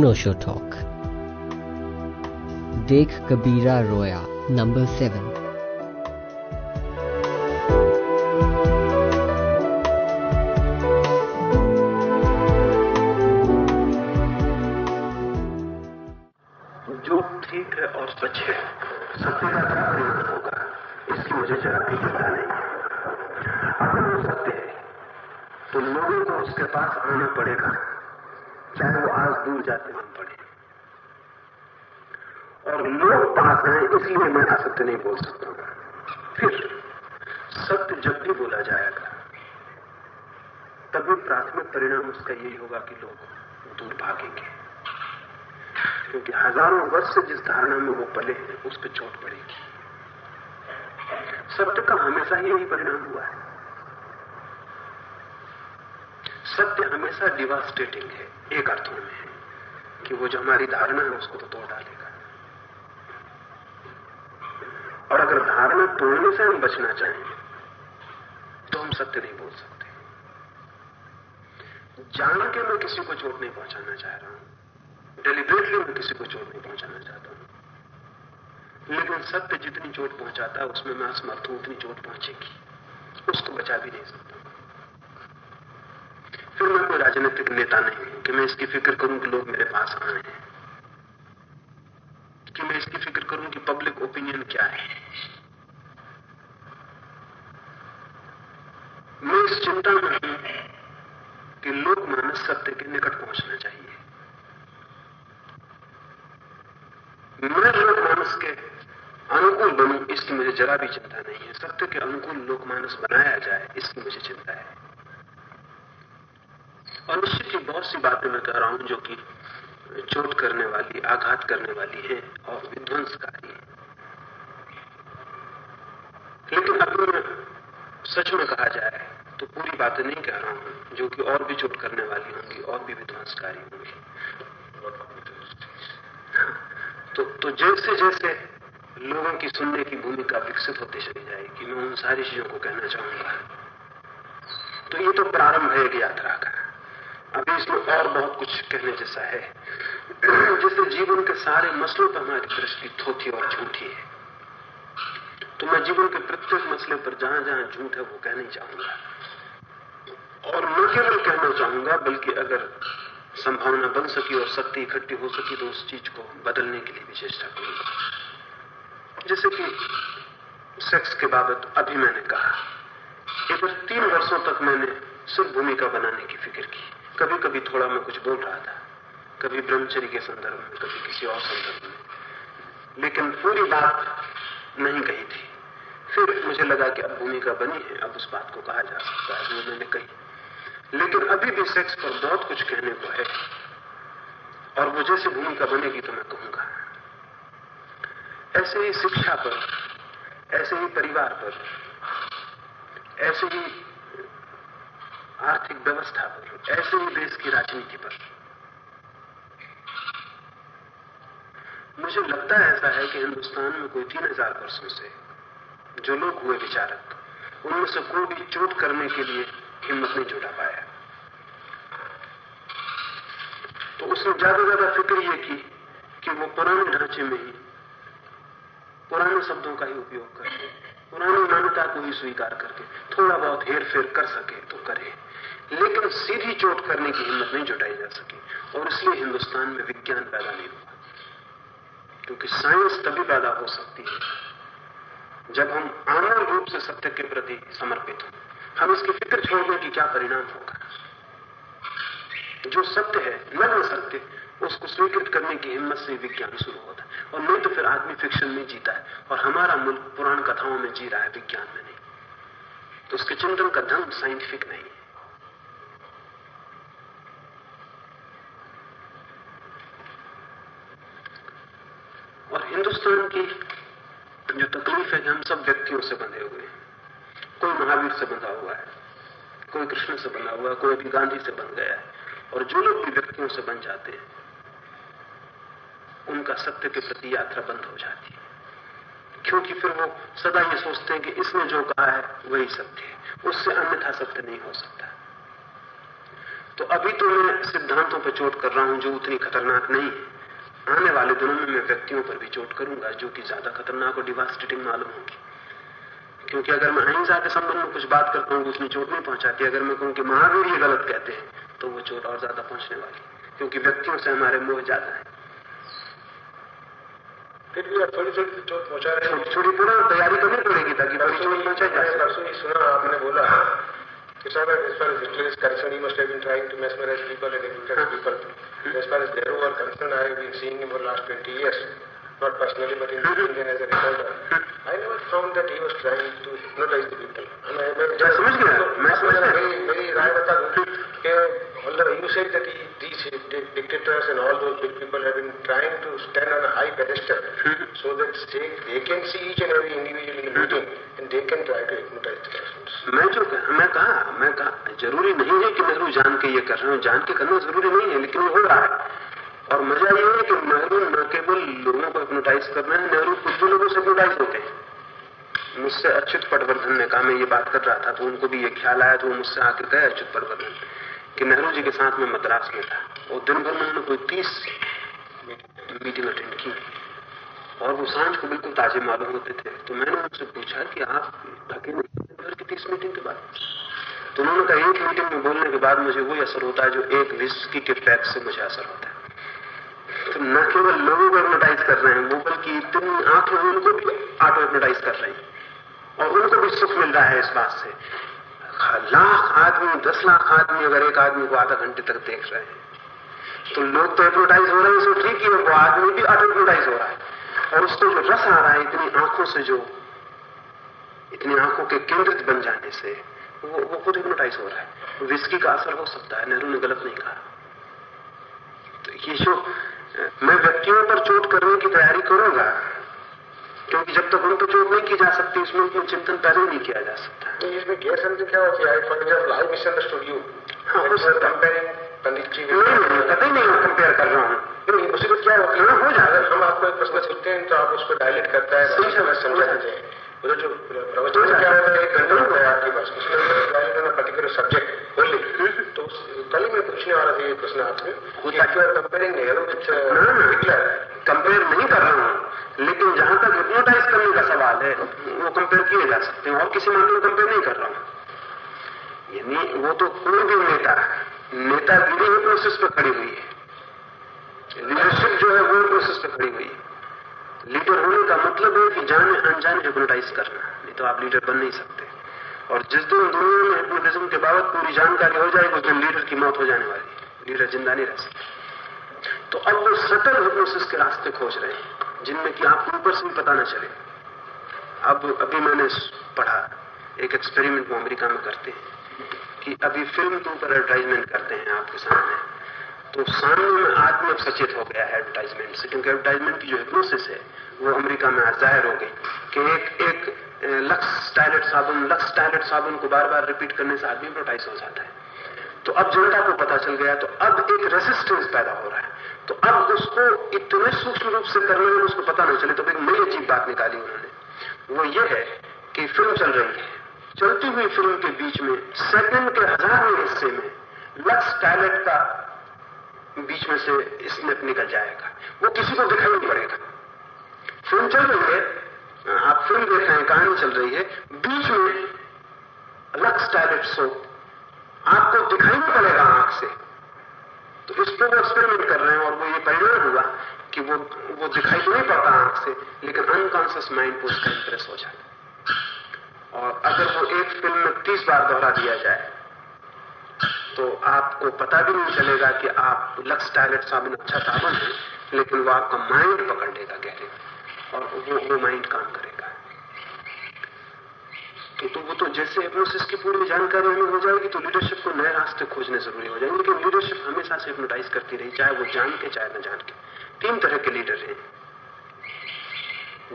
अनोशो talk देख कबीरा रोया number seven बचना चाहें तो हम सत्य नहीं बोल सकते। जान के मैं किसी को चोट नहीं पहुंचाना चाह रहा हूँ। डेलिबरेटली मैं किसी को चोट नहीं पहुंचाना चाहता हूँ। लेकिन सत्य जितनी चोट पहुंचाता है, उसमें मैं असमर्थ हूँ, उतनी चोट पहुंचेगी। उसको बचा भी नहीं सकता फिर मैं कोई राजनीतिक नेता नहीं हूँ कि मैं इसकी फ़िक्र करूँ कि लोग मेरे पास आए हैं। कि मैं इसकी फ़िक्र करूँ कि पब्लिक ओपिनियन क्या है। मैं इस चिंता में हूँ कि लोक मानस सत्य के निकट पहुँचना चाहिए। मैं लोक मानस के अनुकूल बनू, इसकी मुझे जरा भी चिंता नहीं है। सत्य के अनुकूल लोकमानस बनाया जाए, इसकी मुझे चिंता है। और निश्चित ही बहुत सी बातें मैं कह रहा हूँ, जो कि चोट करने वाली, आघात करने वाली है और विध्वंसकारी है। लेकिन मैं सच में कहा जाए तो पूरी बातें नहीं कह रहा हूँ, जो कि और भी चोट करने वाली होंगी, और भी विध्वंसकारी होंगी। तो तो जैसे जैसे लोगों की सुनने की भूमिका विकसित होती चली जाएगी, मैं उन सारी चीज़ों को कहना चाहूँगा। तो ये तो प्रारंभ है एक यात्रा का। अभी इसमें और बहुत कुछ कहने जैसा है। जैसे जीवन के सारे मसलों पर हमारी दृष्टि थोथी और झूठी है। तो मैं जीवन के प्रत्येक मसले पर जहाँ जहाँ झूठ है वो कहना चाहूँगा और न केवल कहना चाहूँगा, बल्कि अगर संभावना बन सकी और शक्ति इकट्ठी हो सकी तो उस चीज़ को बदलने के लिए भी चेष्टा करूँगा। जैसे कि सेक्स के बाबत अभी मैंने कहा, इधर तीन वर्षों तक मैंने सिर्फ़ भूमिका बनाने की फ़िक्र की। कभी कभी थोड़ा मैं कुछ बोल रहा था, कभी ब्रह्मचर्य के संदर्भ में, कभी किसी और संदर्भ में। लेकिन पूरी बात नहीं कही थी। फिर मुझे लगा कि अब भूमिका बनी है, अब उस बात को कहा जा सकता है वो मैंने कही लेकिन अभी भी सेक्स पर बहुत कुछ कहने को है। और वो जैसे भूमिका बनेगी तो मैं कहूँगा। ऐसे ही शिक्षा पर, ऐसे ही परिवार पर, ऐसे ही आर्थिक व्यवस्था पर, ऐसे ही देश की राजनीति पर। मुझे लगता है ऐसा है कि हिंदुस्तान में कोई तीन हज़ार वर्षों से जो लोग हुए विचारक, उनमें से कोई भी चोट करने के लिए हिम्मत नहीं जुटा पाया। तो उसने ज़्यादा ज़्यादा फ़िक्र यह की कि वो पुराने ढांचे में ही पुराने शब्दों का ही उपयोग करके पुरानी मान्यता को ही स्वीकार करके, थोड़ा बहुत हेर फेर कर सके तो करे, लेकिन सीधी चोट करने की हिम्मत नहीं जुटाई जा सकी, और इसलिए हिंदुस्तान में विज्ञान पैदा नहीं हुआ। क्योंकि साइंस तभी पैदा हो सकती है जब हम आमूल रूप से सत्य के प्रति समर्पित हों, हम इसकी फ़िक्र छोड़ दें कि क्या परिणाम होगा? जो सत्य है, नग्न सत्य, उसको स्वीकृत करने की हिम्मत से विज्ञान शुरू होता है। और नहीं तो फिर आदमी फिक्शन में जीता है, और हमारा मुल्क पुराण कथाओं में जी रहा है, विज्ञान में नहीं। तो उसके चिंतन का ढंग साइंटिफिक नहीं है। और हिंदुस्तान की जो तकलीफ़ है कि हम सब व्यक्तियों से बंधे हुए हैं। कोई महावीर से बंधा हुआ है, कोई कृष्ण से बंधा हुआ है, कोई भी गांधी से बन गया है। और जो लोग भी व्यक्तियों से बन जाते हैं, उनका सत्य के प्रति यात्रा बंद हो जाती है। क्योंकि फिर वो सदा ये सोचते हैं कि इसने जो कहा है, वही सत्य है। उससे अन्यथा सत्य नहीं हो सकता। तो अभी तो मैं सिद्धांतों पर चोट कर रहा हूँ, जो उतनी खतरनाक नहीं है। आने वाले दिनों में मैं व्यक्तियों पर भी चोट करूँगा जो कि ज़्यादा खतरनाक और डिवास्टेटिंग मालूम होगी। क्योंकि अगर मैं अहिंसा के संबंध में कुछ बात करता हूँ उतनी चोट नहीं पहुंचाती अगर मैं कहूँ कि महावीर ये गलत कहते हैं तो वो चोट और ज़्यादा पहुँचने वाली क्योंकि व्यक्तियों से हमारे मोह ज़्यादा है। फिर भी आप थोड़ी थोड़ी चोट पहुँचा रहे हैं। छोटी पूरा तैयारी करनी पड़ेगी ताकि बड़ी चोट पहुंचाई जाए परसों ही सुना आपने बोला It's not that as far as Italy is concerned, he must have been trying to mesmerize people and infiltrate people. As far as Nehru are concerned, I have been seeing him for the last 20 years. Not personally, but in Indian as a reporter, I never found that he was trying to hypnotize the people. And I, मैं मैं समझ गया मैं समझ गया मेरी मेरी राय बता दूँ कि although you said that he, these dictators and all those big people have been trying to stand on a high pedestal so that they, they can see each and every individual in the meeting and they can try to hypnotize the persons. मैं जो कहा मैं कहा मैं कहा ज़रूरी नहीं है कि नेहरू जान के ये कर रहे हो जान के करना ज़रूरी नहीं है लेकिन हो रहा है और मज़ा ये है कि नेहरू न केवल लोगों को हिप्नोटाइज कर रहे हैं, नेहरू खुद भी लोगों से हिप्नोटाइज होते हैं। मुझसे अच्युत पटवर्धन ने कहा, मैं ये बात कर रहा था तो उनको भी ये ख्याल आया तो वो मुझसे आके गए अच्युत पटवर्धन कि नेहरू जी के साथ में मद्रास में था। और दिन भर में उन्होंने कोई तीस मीटिंग अटेंड की और वो साँझ को बिल्कुल ताजे मालूम होते थे। तो मैंने उनसे पूछा कि आप थके भर की तीस मीटिंग के बाद? तो उन्होंने कहा, एक मीटिंग में बोलने के बाद मुझे वही असर होता है, जो एक विस्की के पैक से मुझे असर होता है। तो न केवल लोगों को एडवर्टाइज कर रहे हैं वो बल्कि इतनी आँखें उनको भी ऑटो एडवर्टाइज कर रहे हैं। और उनको भी सुख मिल रहा है इस बात से। लाख आदमी, दस लाख आदमी अगर एक आदमी को आधा घंटे तक देख रहे हैं तो लोग तो एडवर्टाइज हो रहे हैं सो ठीक है वो आदमी भी ऑटो एडवर्टाइज हो रहा है। और उसको जो रस आ रहा है इतनी आँखों से जो, इतनी आँखों के केंद्रित बन जाने से, वो वो खुद हिप्नोटाइज हो रहा है। विस्की का असर हो सकता है, नेहरू ने गलत नहीं कहा। तो ये जो मैं व्यक्तियों पर चोट करने की तैयारी करूँगा क्योंकि जब तक उन पर चोट नहीं की जा सकती इसमें उनको चिंतन पैदा नहीं किया जा सकता। तो इसमें गैर समझ क्या होती है for example I misunderstood you हाँ हो है। कंपेयरिंग पंडित जी नहीं नहीं कतई नहीं कंपेयर कर रहा हूँ। नहीं क्या होती है हो जाए हम आपको एक प्रश्न पूछते हैं तो आप उसको डायलेट करता है सही समझ समझा जाए उधर जो प्रवचन क्या होता है एक घंटा होता है आपके पास। उसमें डायलेट ऑन पर्टिकुलर सब्जेक्ट बोलिए कल ही मैं पूछने वाला था ये प्रश्न आपसे कि are comparing Nehru with Hitler compare नहीं कर रहा हूँ लेकिन जहाँ तक हिप्नोटाइज करने का सवाल है वो कंपेयर किए जा सकते हैं। और किसी मामले में कंपेयर नहीं कर रहा हूँ। यानी वो तो कोई भी नेता नेतागिरी प्रोसेस पे खड़ी हुई है। लीडरशिप जो है वो प्रोसेस पे खड़ी हुई है। लीडर होने का मतलब है कि जाने अनजाने हिप्नोटाइज करना। नहीं तो आप लीडर बन नहीं सकते। और जिस दिन दुनिया में हिप्नोटिज्म के बाबत पूरी जानकारी हो जाएगी उस दिन लीडर की मौत हो जाने वाली लीडर ज़िंदा नहीं रह सकता। तो अब वो सतल हिप्नोसिस के रास्ते खोज रहे हैं, जिनमें कि आपको ऊपर से भी पता ना चले। अब अभी मैंने पढ़ा, एक एक्सपेरिमेंट वो अमेरिका में करते हैं, कि अभी फ़िल्म के ऊपर एडवर्टाइजमेंट करते हैं आपके सामने। तो सामने में आदमी सचेत हो गया है एडवर्टाइजमेंट से, क्योंकि एडवर्टाइजमेंट की जो हिप्नोसिस है, वो अमेरिका में ज़ाहिर हो गई कि एक एक लक्स टायलेट साबुन, लक्स टायलेट साबुन को बार बार रिपीट करने से आदमी हिप्नोटाइज हो जाता है। तो अब जनता को पता चल गया तो अब एक रेसिस्टेंस पैदा हो रहा है। तो अब उसको इतने सूक्ष्म रूप से करने में उसको पता नहीं चले तो एक नई अजीब बात निकाली उन्होंने। वो ये है कि फ़िल्म चल रही है। चलती हुई फ़िल्म के बीच में सेकंड के हजारवें हिस्से में, लक्स टॉयलेट का बीच में से स्नेप निकल जाएगा। वो किसी को दिखाई नहीं पड़ेगा। फ़िल्म चल रही है आप फ़िल्म देख रहे हैं कहानी चल रही है। बीच में लक्स टॉयलेट सो आपको दिखाई नहीं पड़ेगा आँख से। तो इस पर वो एक्सपेरिमेंट कर रहे हैं और वो ये परिणाम हुआ कि वो वो दिखाई नहीं पड़ता आँख से, लेकिन अनकॉन्सियस माइंड को उसका इंप्रेस हो जाता और अगर वो एक फ़िल्म में तीस बार दोहरा दिया जाए तो आपको पता भी नहीं चलेगा कि आप लक्स टॉयलेट साबुन अच्छा साबुन है, लेकिन वो आपका माइंड पकड़ लेगा गहरे और वो वो माइंड काम करेगा। तो, तो वो तो जैसे हिप्नोसिस की पूरी जानकारी हमें हो जाएगी तो लीडरशिप को नए रास्ते खोजने ज़रूरी हो जाएँगे। लेकिन लीडरशिप हमेशा से हिप्नोटाइज करती रही चाहे वो जान के चाहे न जान के। तीन तरह के लीडर हैं।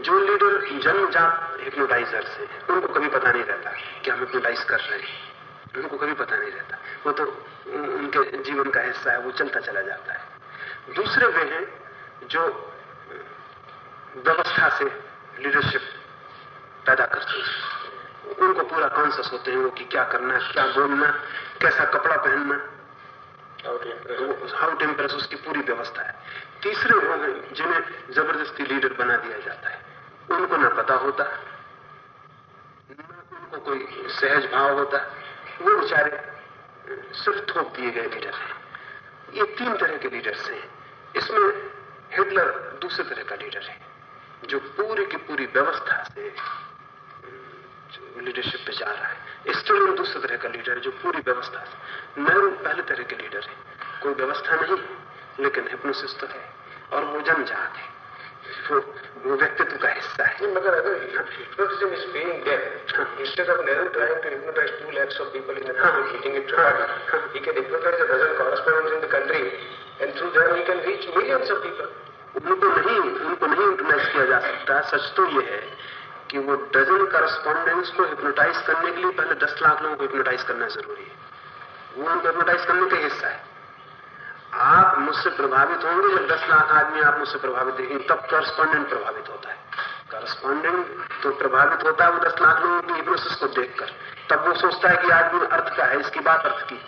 जो लीडर जन्मजात हिप्नोटाइजर्स हैं उनको कभी पता नहीं रहता कि हम हिप्नोटाइज कर रहे हैं। उनको कभी पता नहीं रहता। वो तो उनके जीवन का हिस्सा है वो चलता चला जाता है। दूसरे वे हैं जो व्यवस्था से लीडरशिप पैदा करते हैं। उनको पूरा कॉन्सियस होते हैं वो कि क्या करना क्या बोलना कैसा कपड़ा पहनना हाउ टेम्परस उसकी पूरी व्यवस्था है। तीसरे वो हैं जिन्हें ज़बरदस्ती लीडर बना दिया जाता है। उनको ना पता होता न उनको कोई सहज भाव होता। वो बेचारे सिर्फ़ थोप दिए गए लीडर हैं। ये तीन तरह के लीडर्स हैं। इसमें हिटलर दूसरे तरह का लीडर है। जो पूरी की पूरी व्यवस्था से लीडरशिप पे जा रहा है। स्टूडेंट दूसरे तरह का लीडर है जो पूरी व्यवस्था से। नेहरू पहले तरह के लीडर है। कोई व्यवस्था नहीं लेकिन हिप्नोसिस तो है और वो जन जाते वो व्यक्तित्व का हिस्सा है। मगर अगर in the country and through that we can reach millions of people उनको नहीं उनको नहीं हिप्नोटाइज किया जा सकता सच तो ये है कि वो डजन करस्पॉन्डेंट्स को हिप्नोटाइज करने के लिए पहले दस लाख लोगों को हिप्नोटाइज करना ज़रूरी है। वो उनको हिप्नोटाइज करने का हिस्सा है। आप मुझसे प्रभावित होंगे, जब दस लाख आदमी आप मुझसे प्रभावित देखेंगे, तब करस्पॉन्डेंट प्रभावित होता है। करस्पॉन्डेंट तो प्रभावित होता है वो दस लाख लोगों की हिप्नोसिस को देखकर। तब वो सोचता है कि आदमी अर्थ का है, इसकी बात अर्थ की।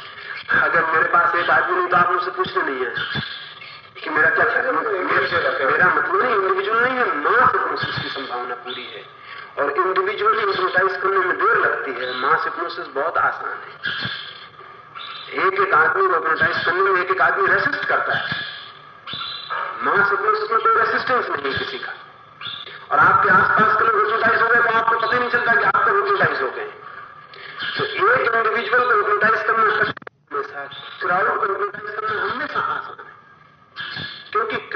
अगर मेरे पास एक आदमी नहीं तो आप मुझसे पूछने नहीं है कि मेरा क्या मेरा मतलब नहीं इंडिविजुअल नहीं है मास हिप्नोसिस की संभावना पूरी है। और इंडिविजुअली हिप्नोटाइज करने में देर लगती है। मास हिप्नोसिस बहुत आसान है। एक एक आदमी को हिप्नोटाइज करने में एक एक आदमी रेसिस्ट करता है। मास हिप्नोसिस में कोई रेसिस्टेंस नहीं किसी का। और आपके आसपास के लोग हिप्नोटाइज हो गए तो आपको पता नहीं चलता कि आप तो हिप्नोटाइज हो गए। तो एक इंडिविजुअल को हिप्नोटाइज करना हमेशा क्राउड को हिप्नोटाइज करना हमेशा आसान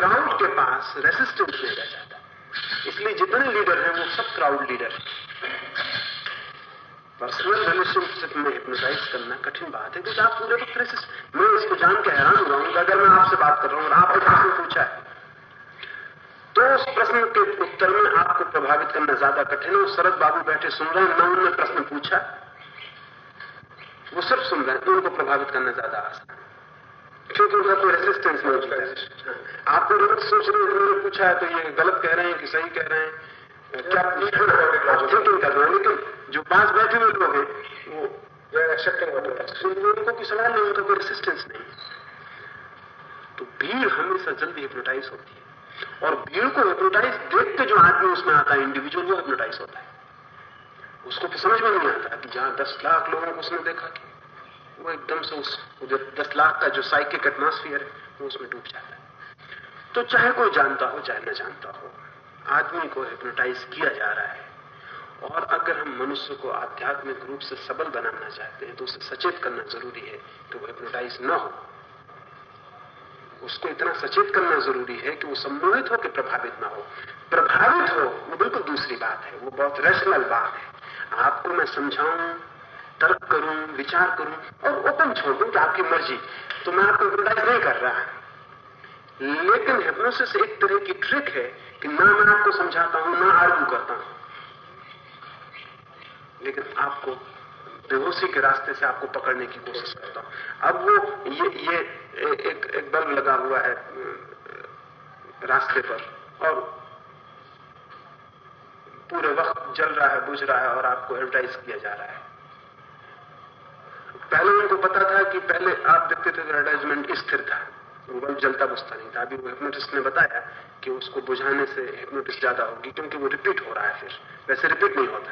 क्राउड के पास रेसिस्टेंस नहीं रह जाता। इसलिए जितने लीडर हैं, वो सब क्राउड लीडर हैं। पर्सनल रिलेशनशिप में हिप्नोटाइज करना कठिन बात है, क्योंकि आप पूरे वक्त रेसिस्ट मैं इसको जान के हैरान हुआ हूँ अगर मैं आपसे बात कर रहा हूँ और आपने प्रश्न पूछा है। तो उस प्रश्न के उत्तर में आपको प्रभावित करना ज़्यादा कठिन है। शरद बाबू बैठे सुन रहे हैं, न उन्होंने प्रश्न पूछा। वो सिर्फ़ सुन रहे हैं उनको प्रभावित करना ज़्यादा आसान क्योंकि उनका कोई रेसिस्टेंस नहीं होता आपको गलत सोच रहे हैं उन्होंने पूछा है तो ये गलत कह रहे हैं कि सही कह रहे हैं। क्या थिंकिंग कर रहे हैं? लेकिन जो पास बैठे हुए लोग हैं वो एक्सेप्टिंग उनको की सवाल नहीं उनका कोई रेसिस्टेंस नहीं। तो भीड़ हमेशा जल्दी हिप्नोटाइज होती है। और भीड़ को हिप्नोटाइज देख के जो आदमी उसमें आता है इंडिविजुअल वो हिप्नोटाइज होता है। उसको तो समझ में नहीं आता कि जहाँ दस लाख लोगों को उसने देखा कि वो एकदम से उस जो दस लाख का जो साइकिक एटमोस्फियर है, वो उसमें डूब जाता है। तो चाहे कोई जानता हो, चाहे न जानता हो, आदमी को हिप्नोटाइज किया जा रहा है। और अगर हम मनुष्य को आध्यात्मिक रूप से सबल बनाना चाहते हैं तो उसे सचेत करना ज़रूरी है कि वो हिप्नोटाइज न हो। उसको इतना सचेत करना ज़रूरी है कि वो सम्मोहित हो कि प्रभावित ना हो। प्रभावित हो, वो बिल्कुल दूसरी बात है। वो बहुत रैशनल बात है। आपको मैं समझाऊं तर्क करूँ, विचार करूँ और ओपन छोड़ दूँ कि आपकी मर्ज़ी। तो मैं आपको हिप्नोटाइज नहीं कर रहा लेकिन हिप्नोसिस एक तरह की ट्रिक है कि ना मैं आपको समझाता हूँ, ना आर्गू करता हूँ। लेकिन आपको बेहोशी के रास्ते से आपको पकड़ने की कोशिश करता हूँ। अब वो ये ये एक एक बल्ब लगा हुआ है रास्ते पर और पूरे वक्त जल रहा है, बुझ रहा है और आपको एडवर्टाइज किया जा रहा है। पहले उनको पता था कि पहले आप देखते थे एडवर्टाइजमेंट स्थिर था। बल्ब जलता बुझता नहीं था। अभी वो हिप्नोटिस्ट ने बताया कि उसको बुझाने से हिप्नोटिस ज़्यादा होगी, क्योंकि वो रिपीट हो रहा है फिर। वैसे रिपीट नहीं होता।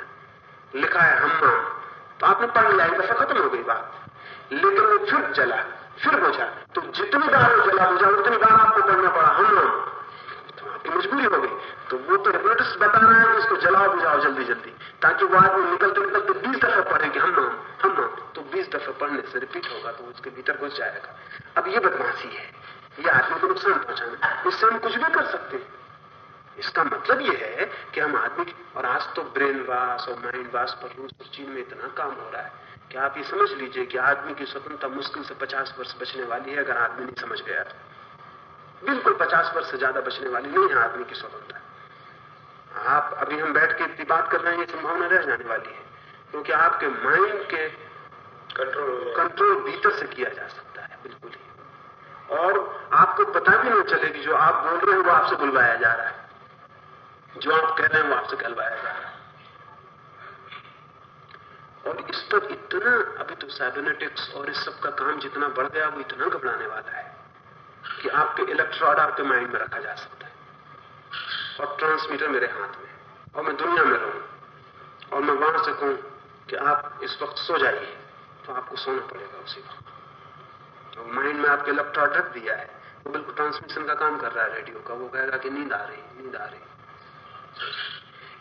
लिखा है, हम तो आपने पढ़ लिया दफ़ा खत्म हो गई बात। लेकिन वो फिर जला, फिर बुझा। तो जितनी बार वो जला, बुझा, उतनी बार आपको पढ़ना पड़ा, हम आपकी मजबूरी हो गई। तो वो तो हिप्नोटिस्ट बता रहा है कि उसको जलाओ, बुझाओ जल्दी जल्दी। ताकि वो आदमी निकलते निकलते बीस दफ़ा पढ़े कि हम नाम हम नाम तो बीस दफ़ा पढ़ने से रिपीट होगा तो उसके भीतर घुस जाएगा। अब ये बदमाशी है। ये आदमी को नुकसान पहुंचाना इससे हम कुछ भी कर सकते हैं। इसका मतलब यह है कि हम आदमी और आज तो ब्रेन वास और माइंड वास पर रूस और चीन में इतना काम हो रहा है कि आप ये समझ लीजिए कि आदमी की स्वतंत्रता मुश्किल से 50 वर्ष बचने वाली है, अगर आदमी नहीं समझ गया तो। बिल्कुल 50 वर्ष से ज़्यादा बचने वाली नहीं है आदमी की स्वतंत्रता। आप अभी हम बैठ के इतनी बात कर रहे हैं ये संभावना रह जाने वाली है क्योंकि आपके माइंड के कंट्रोल कंट्रोल भीतर से किया जा सकता है बिल्कुल ही। और आपको पता भी नहीं चले कि जो आप बोल रहे हैं वो आपसे बुलवाया जा रहा है। जो आप कह रहे हैं वो आपसे कहलवाया जा रहा है। और इस पर इतना अभी तो साइबरनेटिक्स और इस सब का काम जितना बढ़ गया वो इतना घबराने वाला है। कि आपके इलेक्ट्रॉड आपके माइंड में रखा जा सकता है। और ट्रांसमीटर मेरे हाथ में और मैं दुनिया में रहूँ। और मैं वहाँ से कहूँ कि आप इस वक्त सो जाइए तो आपको सोना पड़ेगा उसी वक्त। तो माइंड में आपके इलेक्ट्रॉड रख दिया है। वो तो बिल्कुल ट्रांसमिशन का काम कर रहा है रेडियो का। वो कहेगा कि नींद आ रही, नींद आ रही।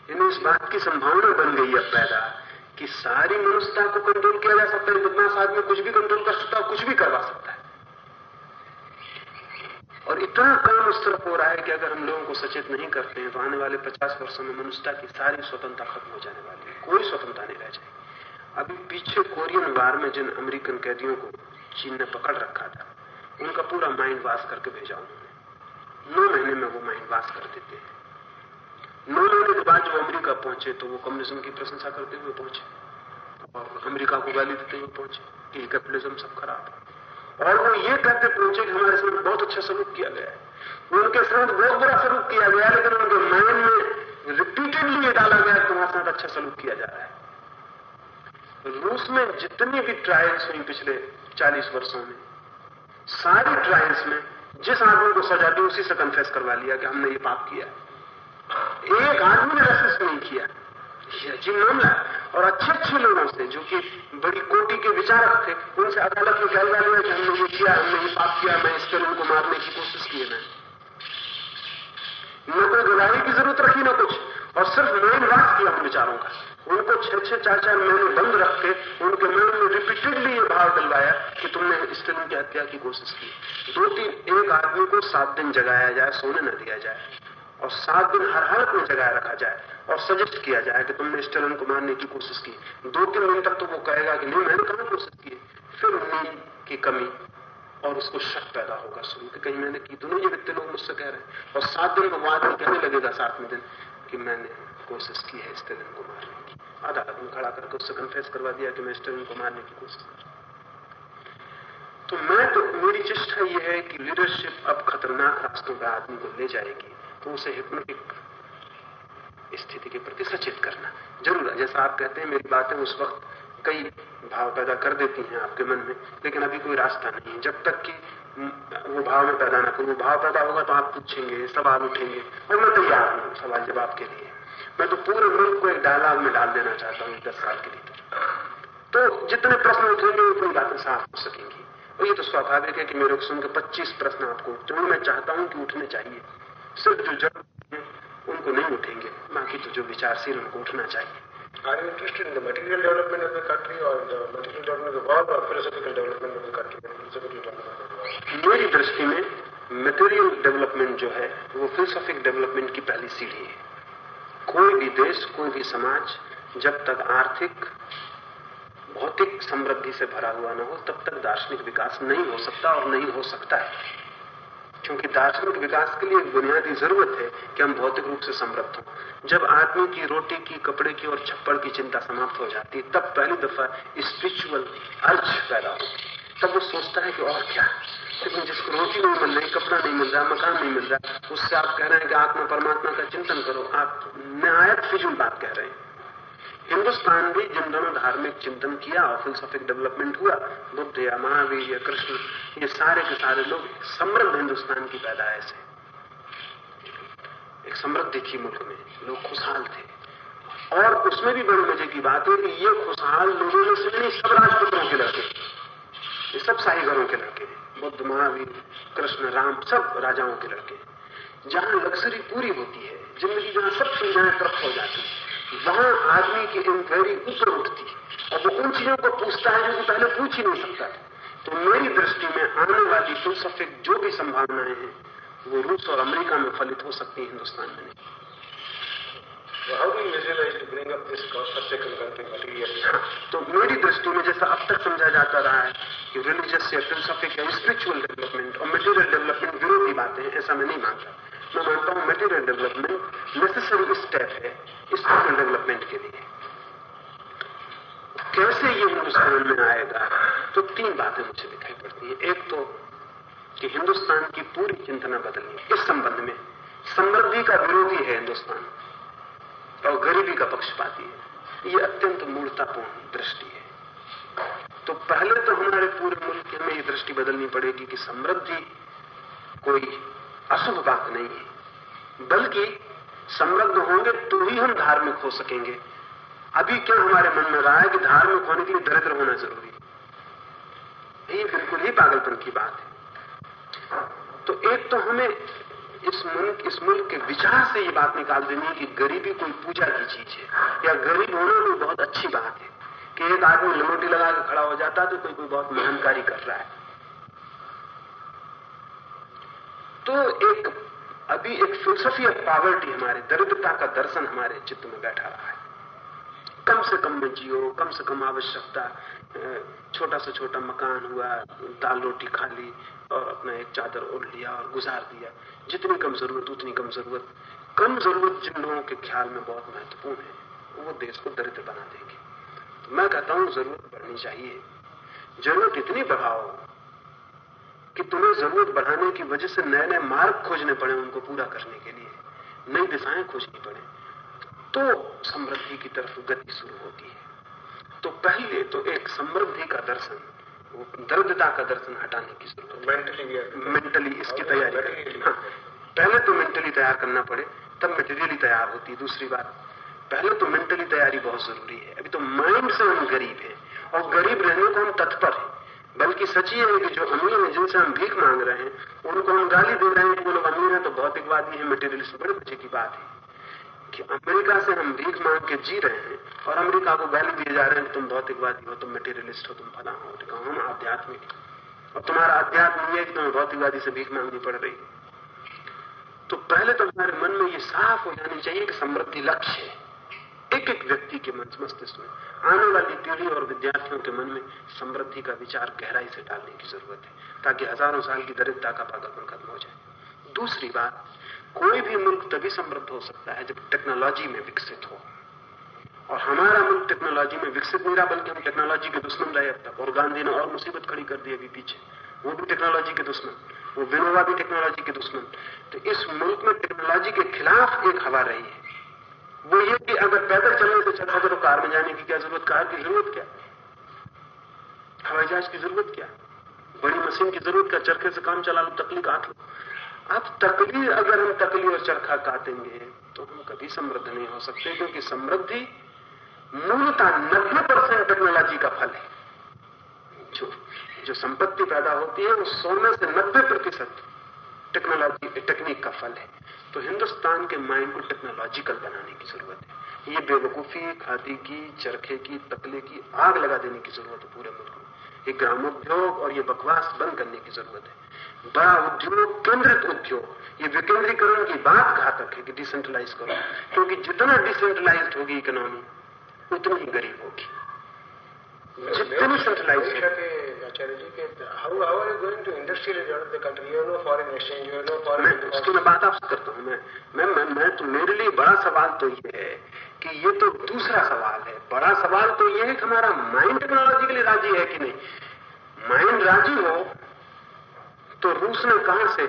यानी इस बात की संभावना बन गई अब पैदा कि सारी मनुष्यता को कंट्रोल किया जा सकता है। जितना आदमी कुछ भी कंट्रोल कर सकता है, कुछ भी करवा सकता है। और इतना काम उस तरफ़ हो रहा है कि अगर हम लोगों को सचेत नहीं करते हैं तो आने वाले 50 वर्षों में मनुष्यता की सारी स्वतंत्रता खत्म हो जाने वाली है। कोई स्वतंत्रता नहीं रह जाएगी। अभी पीछे कोरियन वार में जिन अमेरिकन कैदियों को चीन ने पकड़ रखा था, उनका पूरा माइंड वाश करके भेजा उन्होंने। नौ महीने में वो माइंड वाश कर देते हैं। नौ महीने के बाद जो अमेरिका पहुँचे तो वो कम्युनिज्म की प्रशंसा करते हुए पहुँचे। और अमेरिका को गाली देते हुए पहुँचे कि कैपिटलिज्म सब खराब है। और वो ये कहते पहुँचे कि हमारे साथ बहुत अच्छा सलूक किया गया है। उनके साथ बहुत बड़ा सलूक किया गया लेकिन उनके माइंड में रिपीटेडली ये डाला गया तुम्हारे साथ अच्छा सलूक किया जा रहा है। रूस में जितनी भी ट्रायल्स हुई पिछले 40 वर्षों में, सारी ट्रायल्स में जिस आदमी को सजा दी, उसी से कन्फेस करवा लिया कि हमने ये पाप किया। एक आदमी ने रेसिस्ट नहीं किया। ये अजीब मामला और अच्छे अच्छे लोगों से, जो कि बड़ी कोटि के विचारक थे, उनसे अदालत में फैसला लिया कि हमने ये किया, हमने ये पाप किया, मैं इस फ़िल्म को मारने की कोशिश की है न कोई गवाही की ज़रूरत रखी, ना कुछ। और सिर्फ़ मैंने वास किया उन विचारों का। उनको छह छह चार चार महीने बंद रख के, उनके मन में रिपीटेडली ये भाव डलवाया कि तुमने फ़िल्म की हत्या की कोशिश की। दो तीन एक आदमी को सात दिन जगाया जाए, सोने न दिया जाए। और सात दिन हर हालत में जगाया रखा जाए। और सजेस्ट किया जाए कि तुमने स्टेलन को मारने की कोशिश की। दो तीन दिन तक तो वो कहेगा कि नहीं, मैंने कहा कोशिश की। फिर नींद की कमी और उसको शक पैदा होगा शुरू कि कहीं मैंने की तो नहीं ये व्यक्ति लोग मुझसे कह रहे हैं। और सात दिन बाद कहने लगेगा सातवें दिन कि मैंने कोशिश की है स्टेलिन को मारने की। अदालत में खड़ा करके उससे कन्फेस करवा दिया कि मैं स्टेलिन को मारने की कोशिश कर तो मैं तो मेरी चेष्टा यह है कि लीडरशिप अब खतरनाक रास्तों पर आदमी को ले जाएगी तो उसे हिप्नोटिक स्थिति के प्रति सचेत करना। ज़रूर, जैसा आप कहते हैं, मेरी बातें उस वक्त कई भाव पैदा कर देती हैं आपके मन में, लेकिन अभी कोई रास्ता नहीं है। जब तक कि वो भाव में पैदा ना करो भाव पैदा होगा तो आप पूछेंगे, सवाल उठेंगे, और मैं तैयार हूँ सवाल जवाब के लिए। मैं तो पूरे मुल्क को एक डायलॉग में डाल देना चाहता हूँ दस साल के भीतर। तो जितने प्रश्न उठेंगे उतनी बातें साफ़ हो सकेंगी। और ये तो स्वाभाविक है कि मेरे को सुनकर पच्चीस प्रश्न आपको उठते मैं चाहता हूँ कि उठने चाहिए। सिर्फ़ जो है उनको नहीं उठेंगे। बाकी तो जो विचारशील उनको उठना चाहिए। I am interested in the material development of the country और मटीरियल डेवलपमेंट ऑफ़ और philosophical development of the country philosophical development मेरी दृष्टि में मटेरियल डेवलपमेंट जो है वो फिलोसॉफिक डेवलपमेंट की पहली सीढ़ी है। कोई भी देश कोई भी समाज जब तक आर्थिक भौतिक समृद्धि से भरा हुआ ना हो तब तक दार्शनिक विकास नहीं हो सकता और नहीं हो सकता है। क्योंकि दार्शनिक विकास के लिए बुनियादी ज़रूरत है कि हम भौतिक रूप से समृद्ध हों। जब आदमी की रोटी की, कपड़े की और छप्पड़ की चिंता समाप्त हो जाती, तब पहली दफ़ा स्पिरिचुअल अर्ज़ पैदा होती तब वो सोचता है कि और क्या? लेकिन जिसको रोटी नहीं मिल रही, कपड़ा नहीं मिल रहा, मकान नहीं मिल रहा, उससे आप कह रहे हैं कि आत्मा परमात्मा का चिंतन करो। आप न्यायत फिजुल बात कह रहे हैं। हिंदुस्तान भी जिन दोनों धार्मिक चिंतन किया और फिलोसॉफिक डेवलपमेंट हुआ, बुद्ध या महावीर या कृष्ण, ये सारे के सारे लोग समृद्ध हिंदुस्तान की पैदाइश है एक समृद्धि थी मुल्क में, लोग खुशहाल थे। और उसमें भी बड़े मज़े की बात है कि ये खुशहाल लोगों में से नहीं, सब राजपुत्रों के लड़के। ये सब शाही घरों के लड़के बुद्ध, महावीर, कृष्ण, राम, सब राजाओं के लड़के जहाँ लग्जरी पूरी होती है, ज़िंदगी जहाँ सब सुविधाएँ प्राप्त हो जाती है वहाँ आदमी की इंक्वायरी ऊपर उठती है और वो उन चीज़ों को पूछता है जो कि पहले पूछ ही नहीं सकता। तो मेरी दृष्टि में आने वाली फिलोसफिक जो भी संभावनाएँ हैं वो रूस और अमेरिका में फलित हो सकती है हिंदुस्तान में नहीं। तो मेरी दृष्टि में जैसा अब तक समझा जाता रहा है कि रिलीजियस या फिलोसफिक या स्पिरिचुअल डेवलपमेंट और मटेरियल डेवलपमेंट विरोधी बातें हैं ऐसा मैं नहीं मानता। मैं मानता हूँ मेटीरियल डेवलपमेंट नेसेसरी स्टेप है स्पिरिचुअल डेवलपमेंट के लिए। कैसे ये हिंदुस्तान में आएगा? तो तीन बातें मुझे दिखाई पड़ती हैं। एक तो कि हिंदुस्तान की पूरी चिंतना बदलनी है, इस संबंध में। समृद्धि का विरोधी है हिंदुस्तान, और गरीबी का पक्षपाती है। ये अत्यंत मूर्तापूर्ण दृष्टि है। तो पहले तो हमारे पूरे मुल्क में ये दृष्टि बदलनी पड़ेगी कि समृद्धि कोई अशुभ बात नहीं है। बल्कि समृद्ध होंगे तो ही हम धार्मिक हो सकेंगे। अभी क्या हमारे मन में रहा है कि धार्मिक होने के लिए दरिद्र होना ज़रूरी है? ये बिल्कुल ही पागलपन की बात है। तो एक तो हमें इस मुल्क इस मुल्क के विचार से ये बात निकाल देनी है कि गरीबी कोई पूजा की चीज़ है। या गरीब होना भी बहुत अच्छी बात है कि एक आदमी लमोटी लगा के खड़ा हो जाता है तो कोई कोई बहुत मेहनकारी कर रहा है। तो एक, अभी एक फिलोसफी ऑफ़ पॉवर्टी हमारे, दरिद्रता का दर्शन हमारे चित्त में बैठा रहा है। कम से कम में जियो, कम से कम आवश्यकता छोटा से छोटा मकान हुआ, दाल रोटी खा ली, और अपना एक चादर ओढ़ लिया और गुजार दिया। जितनी कम ज़रूरत, उतनी कम ज़रूरत। कम ज़रूरत जिन लोगों के ख्याल में बहुत महत्वपूर्ण है, वो देश को दरिद्र बना देंगे। तो मैं कहता हूँ, ज़रूरत बढ़नी चाहिए। ज़रूरत इतनी बढ़ाओ कि तुम्हें ज़रूरत बढ़ाने की वजह से नए नए मार्ग खोजने पड़े उनको पूरा करने के लिए। नई दिशाएँ खोजनी पड़े। तो समृद्धि की तरफ़ गति शुरू होती है। तो पहले तो एक समृद्धि का दर्शन वो दर्दता का दर्शन हटाने की ज़रूरत मेंटली मेंटली इसकी तैयारी हाँ। पहले तो मेंटली तैयार करना पड़े तब मेटेरियली तैयार होती है। दूसरी बात पहले तो मेंटली तैयारी बहुत ज़रूरी है। अभी तो माइंड से हम गरीब हैं और गरीब रहने को हम तत्पर हैं। बल्कि सच ये है कि जो अमीर है, जिनसे हम भीख मांग रहे हैं, उनको हम गाली दे रहे हैं कि वो लोग अमीर है तो भौतिकवादी है मेटेरियलिस्ट बड़े बच्चे की बात है कि अमेरिका से हम भीख मांग के जी रहे हैं और अमेरिका को गाली दिए जा रहे हैं तुम भौतिकवादी हो, तुम मेटेरियलिस्ट हो, तुम फला हो। तो हम आध्यात्मिक और तुम्हारा अध्यात्म ये है कि तुम्हें भौतिकवादी से भीख मांगनी पड़ रही तो पहले तो हमारे मन में ये साफ़ हो जानी चाहिए कि समृद्धि लक्ष्य है। एक एक व्यक्ति के मन मस्तिष्क में आने वाली पीढ़ी और विद्यार्थियों के मन में समृद्धि का विचार गहराई से डालने की ज़रूरत है, ताकि हज़ारों साल की दरिद्रता का पागलपन खत्म हो जाए। दूसरी बात, कोई भी मुल्क तभी समृद्ध हो सकता है जब टेक्नोलॉजी में विकसित हो। और हमारा मुल्क टेक्नोलॉजी में विकसित नहीं रहा, बल्कि हम टेक्नोलॉजी के दुश्मन रहे अब तक। और गांधी ने और मुसीबत खड़ी कर दी अभी पीछे। वो भी टेक्नोलॉजी के दुश्मन, वो विनोवा भी टेक्नोलॉजी के दुश्मन। तो इस मुल्क में टेक्नोलॉजी के खिलाफ एक हवा रही है। वो ये कि अगर पैदल चलने से चल तो कार में जाने की क्या ज़रूरत? कार की ज़रूरत क्या? हवाई जहाज़ की ज़रूरत क्या? बड़ी मशीन की ज़रूरत क्या? चरखे से काम चला लो तकलीफ़ काट लो। अब तकली अगर हम तकली और चरखा काटेंगे तो हम कभी समृद्ध नहीं हो सकते, क्योंकि समृद्धि मूलतः नब्बे परसेंट टेक्नोलॉजी का फल है। जो जो संपत्ति पैदा होती है, वो सोने से नब्बे प्रतिशत टेक्नोलॉजी, टेक्निक का फल है। तो हिंदुस्तान के माइंड को टेक्नोलॉजिकल बनाने की ज़रूरत है। ये बेवकूफ़ी, खादी की, चरखे की, तकले की आग लगा देने की ज़रूरत है पूरे मुल्क में। ये ग्रामोद्योग और ये बकवास बंद करने की ज़रूरत है। बड़ा उद्योग, केंद्रित उद्योग, ये विकेंद्रीकरण की बात घातक है कि डिसेंट्रलाइज करो। क्योंकि जितना डिसेंट्रलाइज होगी इकोनॉमी उतनी ही गरीब होगी। जितनी सेंट्रलाइज जी के how how are you going to industrial develop the country you know foreign exchange you know foreign उसकी मैं बात आपसे करता हूँ। मैं मैं मैं, मैं तो मेरे लिए बड़ा सवाल तो ये है कि ये तो दूसरा सवाल है। बड़ा सवाल तो ये है कि हमारा माइंड टेक्नोलॉजी के लिए राज़ी है कि नहीं? माइंड राज़ी हो तो रूस ने कहाँ से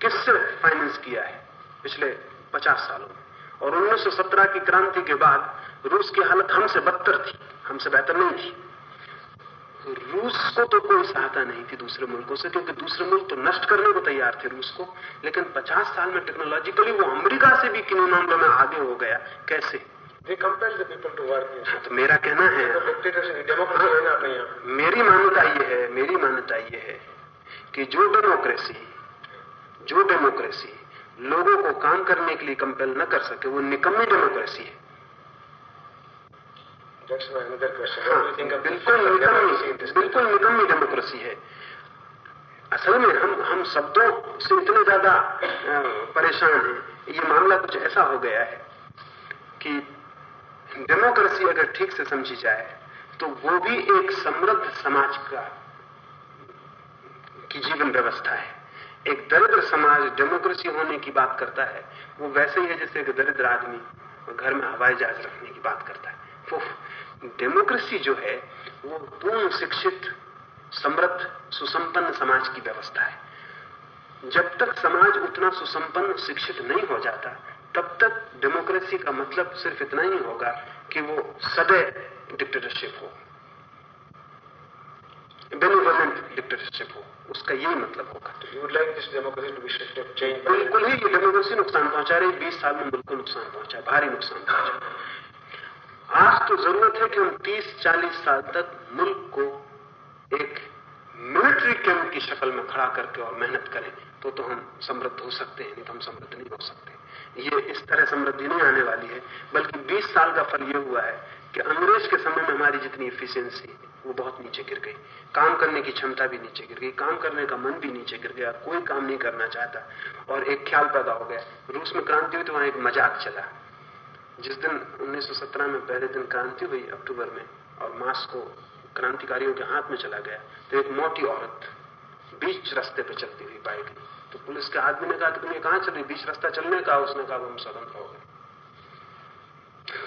किससे फाइनेंस किया है पिछले 50 सालों में? और 1917 की क्रांति के बाद रूस की हालत हमसे बदतर थी हमसे बेहतर नहीं थी। रूस को तो कोई सहायता नहीं थी दूसरे मुल्कों से क्योंकि दूसरे मुल्क तो नष्ट करने को तैयार थे रूस को। लेकिन 50 साल में टेक्नोलॉजिकली वो अमेरिका से भी किन मामलों में आगे हो गया। कैसे? Work. तो मेरा कहना है मेरी मान्यता ये है मेरी मान्यता ये है कि जो डेमोक्रेसी जो डेमोक्रेसी लोगों को काम करने के लिए कंपेल न कर सके वो निकम्मी डेमोक्रेसी है हाँ, बिल्कुल निकम्मी बिल्कुल निकम्मी डेमोक्रेसी है। असल में हम हम शब्दों से इतने ज़्यादा परेशान हैं। ये मामला कुछ ऐसा हो गया है कि डेमोक्रेसी अगर ठीक से समझी जाए तो वो भी एक समृद्ध समाज का की जीवन व्यवस्था है। एक दरिद्र समाज डेमोक्रेसी होने की बात करता है। वो वैसे ही है जैसे एक दरिद्र आदमी घर में हवाई जहाज़ रखने की बात करता है। डेमोक्रेसी जो है वो पूर्ण शिक्षित समृद्ध सुसंपन्न समाज की व्यवस्था है। जब तक समाज उतना सुसंपन्न शिक्षित नहीं हो जाता तब तक डेमोक्रेसी का मतलब सिर्फ़ इतना ही होगा कि वो सदैव डिक्टेटरशिप हो। बेनिवलेंट डिक्टेटरशिप हो। उसका यही मतलब होगा। Like this democracy to be changed बिल्कुल ही ये डेमोक्रेसी नुकसान पहुँचा रही बीस साल में मुल्क को नुकसान पहुँचा भारी नुकसान पहुँचा आज तो ज़रूरत है कि हम 30-40 साल तक मुल्क को एक मिलिट्री कैंप की शक्ल में खड़ा करके और मेहनत करें तो तो हम समृद्ध हो सकते हैं, नहीं तो हम समृद्ध नहीं हो सकते। ये इस तरह समृद्धि नहीं आने वाली है, बल्कि 20 साल का फल ये हुआ है कि अंग्रेज़ के समय में हमारी जितनी इफिशियंसी वो बहुत नीचे गिर गई। काम करने की क्षमता भी नीचे गिर गई, काम करने का मन भी नीचे गिर गया, कोई काम नहीं करना चाहता। और एक ख्याल पैदा हो गया, रूस में क्रांति हुई तो वहाँ एक मज़ाक चला। जिस दिन 1917 में पहले दिन क्रांति हुई अक्टूबर में, और मास्को क्रांतिकारियों के हाथ में चला गया तो एक मोटी औरत बीच रास्ते पर चलती हुई पाई गई तो पुलिस के आदमी ने कहा कि तुम कहाँ चल? बीच रास्ता चलने का? उसने कहा, हम स्वतंत्र हो गए।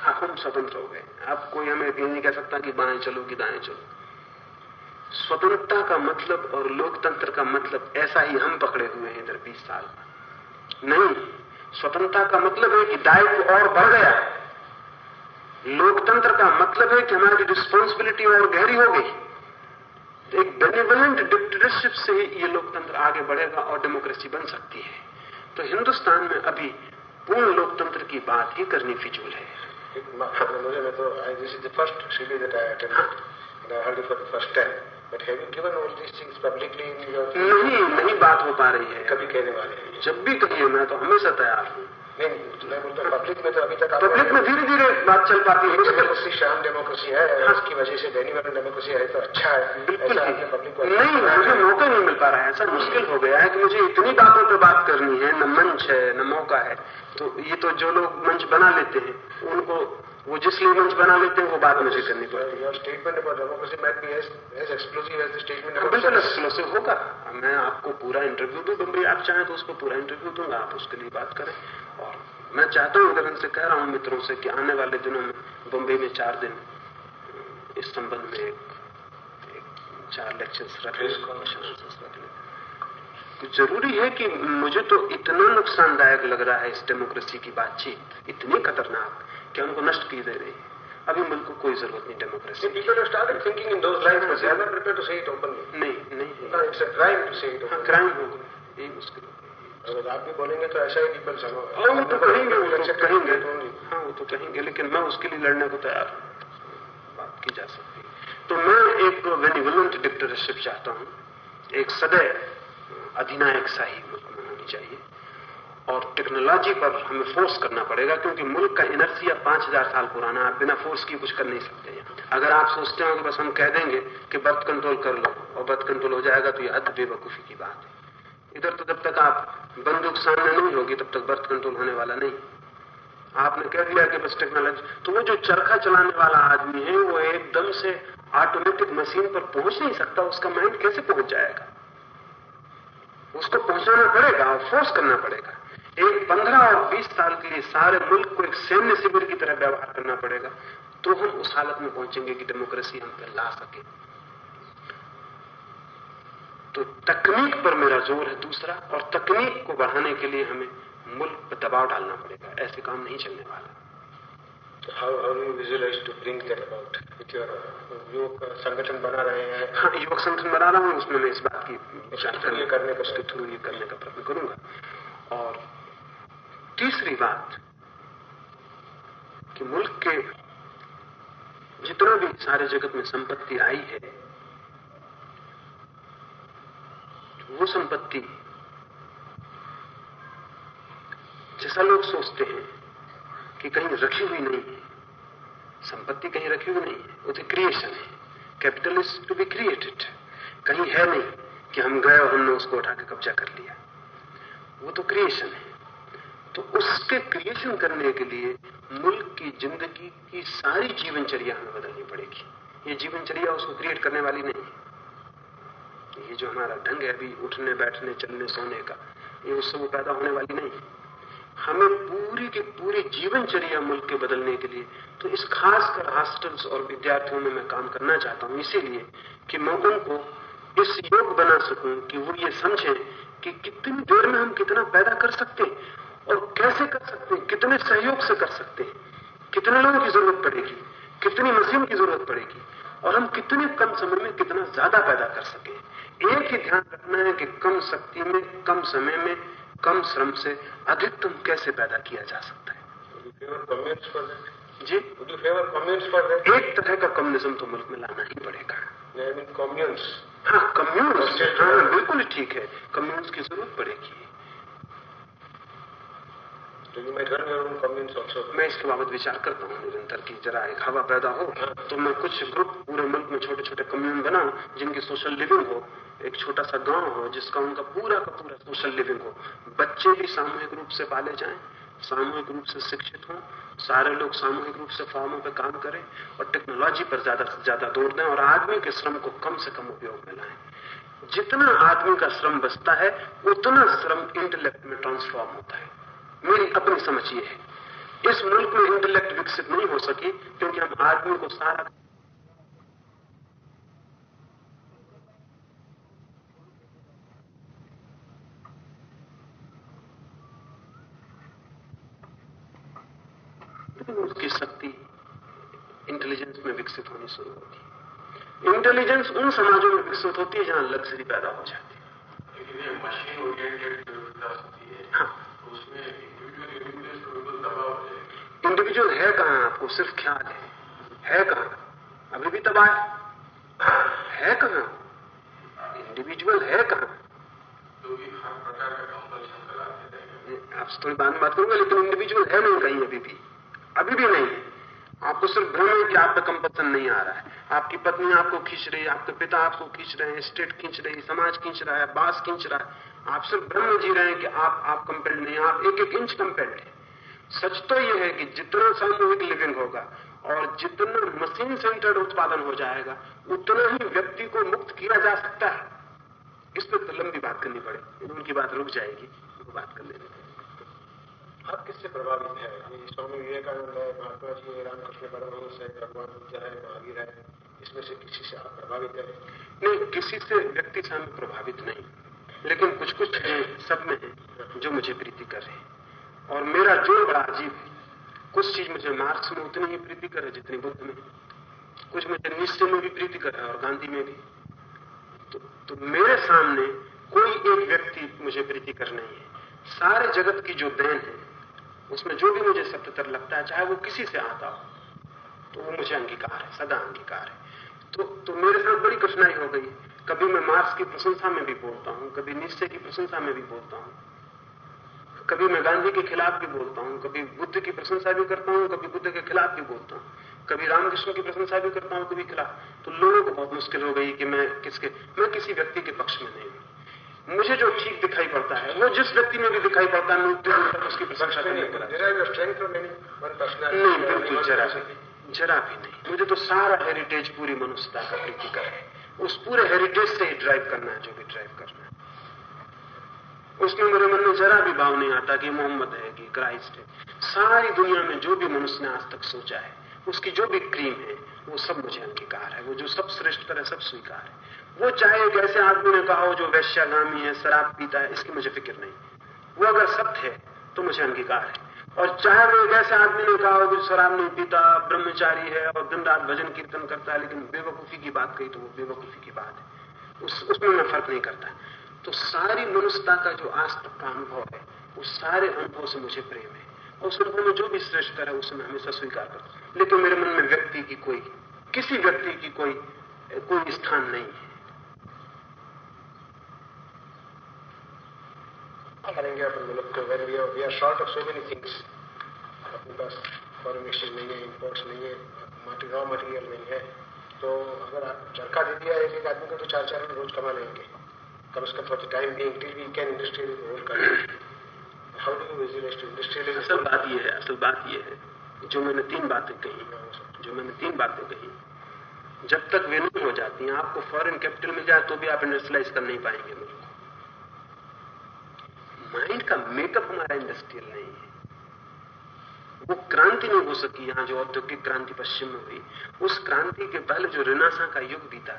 हम स्वतंत्र हो गए। अब कोई हमें ये नहीं कह सकता कि बाएँ चलो कि दाएँ चलो। स्वतंत्रता का मतलब और लोकतंत्र का मतलब ऐसा ही हम पकड़े हुए हैं इधर बीस साल। नहीं स्वतंत्रता का मतलब है कि दायित्व और बढ़ गया। लोकतंत्र का मतलब है कि हमारी रिस्पॉन्सिबिलिटी और गहरी हो गई। तो एक बेनिवलेंट डिक्टेटरशिप से ही ये लोकतंत्र आगे बढ़ेगा और डेमोक्रेसी बन सकती है। तो हिंदुस्तान में अभी पूर्ण लोकतंत्र की बात ही करनी फिजूल है। मुझे मैं तो दिस इज़ द फ़र्स्ट शिविर that I attended heard it for the first time. But have you given all these things publicly in your नहीं नहीं बात हो पा रही है। कभी कहने वाले हैं। जब भी कहिए मैं तो हमेशा तैयार हूँ। नहीं मैं बोलता हूँ पब्लिक में तो अभी तक पब्लिक में धीरे धीरे बात चल पाती है। डेमोक्रेसी शाम डेमोक्रेसी है उसकी वजह से बेनिवल डेमोक्रेसी है तो अच्छा है। बिल्कुल ही। पब्लिक को नहीं मुझे मौका नहीं मिल पा रहा है ऐसा मुश्किल हो गया है कि मुझे इतनी बातों पर बात करनी है न मंच है न मौका है। तो ये तो जो लोग मंच बना लेते हैं उनको वो जिस लिए मंच बना लेते हैं वो बात मुझे करनी पड़ती है हाँ, about बिल्कुल. होगा। मैं आपको पूरा इंटरव्यू दूँ बम्बई आप चाहें तो उसको पूरा इंटरव्यू दूँगा आप उसके लिए बात करें। और मैं चाहता हूँ अगर इनसे कह रहा हूँ मित्रों से कि आने वाले दिनों में बम्बई में चार दिन इस संबंध में एक, एक चार लेक्चर्स रख लें कॉन्फ्रेंसेस रख लें तो ज़रूरी है कि मुझे तो इतना नुकसानदायक लग रहा है इस डेमोक्रेसी की बातचीत। इतनी खतरनाक कि हमको नष्ट की दे रही। है अभी मुल्क को कोई ज़रूरत नहीं डेमोक्रेसी it openly. नहीं नहीं हाँ। क्राइम हो यही मुश्किल अगर आप भी बोलेंगे तो ऐसा ही हाँ। वो तो कहेंगे वो तो कहेंगे। हाँ वो तो कहेंगे लेकिन मैं उसके लिए लड़ने को तैयार हूँ। बात की जा सकती है। तो मैं एक बेनिवलेंट डिक्टेटरशिप चाहता हूँ। एक सदैव अधिनायक शाही होनी चाहिए। और टेक्नोलॉजी पर हमें फोर्स करना पड़ेगा, क्योंकि मुल्क का इनर्सिया पाँच हज़ार साल पुराना है, आप बिना फोर्स की कुछ कर नहीं सकते अगर आप सोचते हो कि बस हम कह देंगे कि बर्थ कंट्रोल कर लो, और बर्थ कंट्रोल हो जाएगा तो ये अध बेवकूफ़ी की बात है। इधर तो जब तक आप बंदूक सामने नहीं होगी, तब तक बर्थ कंट्रोल होने वाला नहीं। आपने कह दिया कि बस टेक्नोलॉजी तो वो जो चरखा चलाने वाला आदमी है, वो एकदम से ऑटोमेटिक मशीन पर पहुँच नहीं सकता, उसका माइंड कैसे पहुँच जाएगा? उसको पहुंचाना पड़ेगा फोर्स करना पड़ेगा। एक पंद्रह और बीस साल के लिए सारे मुल्क को एक सैन्य शिविर की तरह व्यवहार करना पड़ेगा तो हम उस हालत में पहुँचेंगे कि डेमोक्रेसी हम पर ला सके। तो तकनीक पर मेरा ज़ोर है दूसरा, और तकनीक को बढ़ाने के लिए हमें मुल्क पर दबाव डालना पड़ेगा, ऐसे काम नहीं चलने वाला। So how, how do you visualize to bring that about? With your योग संगठन बना रहे हैं हाँ युवक संगठन बना रहा हूँ उसमें मैं इस बात की विचार थ्रू ये करने का उसके थ्रू ये करने का प्रयत्न करूँगा और तीसरी बात कि मुल्क के जितना भी सारे जगत में संपत्ति आई है वो संपत्ति जैसा लोग सोचते हैं कि कहीं रखी हुई नहीं है। संपत्ति कहीं रखी हुई नहीं है। वो तो क्रिएशन है। Capital is to be created कहीं है नहीं कि हम गए और हमने उसको उठा के कब्जा कर लिया। वो तो क्रिएशन है। तो उसके क्रिएशन करने के लिए मुल्क की ज़िंदगी की सारी जीवनचर्या हमें बदलनी पड़ेगी। ये जीवनचर्या उसको क्रिएट करने वाली नहीं है। ये जो हमारा ढंग है अभी उठने, बैठने, चलने, सोने का, ये उससे वो पैदा होने वाली नहीं है। हमें पूरी की पूरी जीवनचर्या मुल्क के बदलने के लिए तो इस खासकर हॉस्टल्स और विद्यार्थियों में मैं काम करना चाहता हूँ। इसीलिए कि मैं उनको इस योग बना सकूँ कि वो ये समझें कि कितनी देर में हम कितना पैदा कर सकते हैं और कैसे कर सकते हैं, कितने सहयोग से कर सकते हैं, कितने लोगों की ज़रूरत पड़ेगी, कितनी मशीन की ज़रूरत पड़ेगी और हम कितने कम समय में कितना ज़्यादा पैदा कर सके। एक ही ध्यान रखना है कि कम शक्ति में, कम समय में कम श्रम से अधिकतम कैसे पैदा किया जा सकता है? जी। फेवर एक तरह का कम्युनिज्म तो मुल्क में लाना ही पड़ेगा। कम्युनिस्ट हाँ कम्युनिस्ट हाँ बिल्कुल ठीक है। कम्युनिस्ट की ज़रूरत पड़ेगी। मैं इसके बाबत विचार करता हूँ निरंतर की जरा एक हवा पैदा हो तो मैं कुछ ग्रुप पूरे मुल्क में छोटे छोटे कम्यून बनाऊँ जिनकी सोशल लिविंग हो एक छोटा सा गाँव हो जिसका उनका पूरा का पूरा सोशल लिविंग हो। बच्चे भी सामूहिक रूप से पाले जाएँ सामूहिक रूप से शिक्षित हों सारे लोग सामूहिक रूप से फार्मों पर काम करें और टेक्नोलॉजी पर ज़्यादा से ज़्यादा ज़ोर दें और आदमी के श्रम को कम से कम उपयोग में लाएँ। जितना आदमी का श्रम बचता है उतना श्रम इंटेलेक्ट में ट्रांसफॉर्म होता है। मेरी अपनी समझ ये है इस मुल्क में इंटेलेक्ट विकसित नहीं हो सकी क्योंकि हम आदमी को सारा उसकी शक्ति इंटेलिजेंस में विकसित होनी शुरू होती है। इंटेलिजेंस उन समाजों में विकसित होती है जहाँ लग्जरी पैदा हो जाती है। मशीन ओरिएंटेड होती है। हाँ। उसमें इंडिविजुअल है कहाँ आपको सिर्फ़ ख्याल है। है कहाँ? अभी भी तबाह है? है कहाँ? इंडिविजुअल है कहाँ? आपसे थोड़ी में बात करूँगा लेकिन इंडिविजुअल है नहीं कहीं अभी भी। अभी भी नहीं है। आपको सिर्फ़ भ्रम है कि आप पे कंपल्सन नहीं आ रहा है। आपकी पत्नी आपको खींच रही है आपके पिता आपको खींच रहे हैं स्टेट खींच रही है समाज खींच रहा है बास खींच रहा है। आप सिर्फ़ भ्रम जी रहे हैं कि आप आप कंपेल्ड नहीं आप एक एक इंच कंपेल्ड है। सच तो यह है कि जितना सामूहिक लिविंग होगा और जितना मशीन सेंटर्ड उत्पादन हो जाएगा उतना ही व्यक्ति को मुक्त किया जा सकता है। इस पर तो लंबी बात करनी पड़े। उनकी बात रुक जाएगी वो बात कर लेने आप किससे प्रभावित है? स्वामी विवेकानंद है महात्मा जी रामकृष्ण परमहंस है भगवान बुद्ध है महावीर है इसमें से किसी से आप प्रभावित है? नहीं किसी से व्यक्ति से हमें प्रभावित नहीं। लेकिन कुछ कुछ सब में है जो मुझे प्रीति कर रहे हैं। और मेरा ज़ोर बड़ा अजीब है। कुछ चीज़ मुझे मार्क्स में उतनी ही प्रीति करे जितनी बुद्ध में। कुछ मुझे निश्चय में भी प्रीति करे और गांधी में भी। तो, तो मेरे सामने कोई एक व्यक्ति मुझे प्रीति कर नहीं है। सारे जगत की जो देन है उसमें जो भी मुझे सत्यतर लगता है चाहे वो किसी से आता हो तो वो मुझे अंगीकार है सदा अंगीकार है। तो तो मेरे साथ बड़ी कठिनाई हो गई। कभी मैं मार्क्स की प्रशंसा में भी बोलता हूँ कभी निश्चय की प्रशंसा में भी बोलता हूँ। कभी मैं गांधी के खिलाफ भी बोलता हूँ कभी बुद्ध की प्रशंसा भी करता हूँ कभी बुद्ध के खिलाफ भी बोलता हूँ कभी रामकृष्ण की प्रशंसा भी करता हूँ कभी खिलाफ। तो लोगों को बहुत मुश्किल हो गई कि मैं किसके मैं किसी व्यक्ति के पक्ष में नहीं हूँ। मुझे जो ठीक दिखाई पड़ता है वो जिस व्यक्ति में भी दिखाई पड़ता है मैं उतनी दूर तक उसकी प्रशंसा नहीं बिल्कुल जरा भी जरा भी नहीं। मुझे तो सारा हेरिटेज पूरी मनुष्यता का प्रीतिकर है। उस पूरे हेरिटेज से ही ड्राइव करना है जो भी ड्राइव करना है। उसमें मेरे मन में जरा भी भाव नहीं आता कि मोहम्मद है, कि क्राइस्ट है। सारी दुनिया में जो भी मनुष्य ने आज तक सोचा है, उसकी जो भी क्रीम है, वो सब मुझे अंगीकार है, वो जो सब श्रेष्ठ है, सब स्वीकार है। वो चाहे एक ऐसे आदमी ने कहा हो, जो वैश्यागामी है, शराब पीता है, इसकी मुझे फ़िक्र नहीं। वो अगर सत्य है तो मुझे अंगीकार है। और चाहे वो एक ऐसे आदमी ने कहा हो कि शराब नहीं पीता, ब्रह्मचारी है और दिन रात भजन कीर्तन करता है, लेकिन बेवकूफ़ी की बात कही तो वो बेवकूफ़ी की बात है। उस, उसमें मैं फ़र्क नहीं करता। तो सारी मनुष्यता का जो आज तक का अनुभव है उस सारे अनुभव से मुझे प्रेम है। और उस अनुभव में जो भी श्रेष्ठ है, उसे मैं हमेशा स्वीकार करता लेकिन मेरे मन में व्यक्ति की कोई, किसी व्यक्ति की कोई कोई स्थान नहीं है। करेंगे अपन we are short of so many things अपने पास एक्सचेंज नहीं है इंपोर्ट्स नहीं है रॉ मटेरियल नहीं है। तो अगर आप चरखा दे दिया एक एक आदमी को तो चार चार रोज कमा लेंगे। कम से कम for the time being till we can industrial whole country how do you visualise to industrial असल बात ये है, असल बात ये है, जो मैंने तीन बातें कही, जो मैंने तीन बातें कही, जब तक वे नहीं हो जाती हैं, आपको फॉरेन कैपिटल मिल जाए तो भी आप इंडस्ट्रियलाइज कर नहीं पाएँगे मुल्क माइंड का मेकअप हमारा इंडस्ट्रियल नहीं है। वो क्रांति नहीं हो सकी यहाँ, जो औद्योगिक क्रांति पश्चिम में हुई। उस क्रांति के पहले जो रिनासा का युग बीता,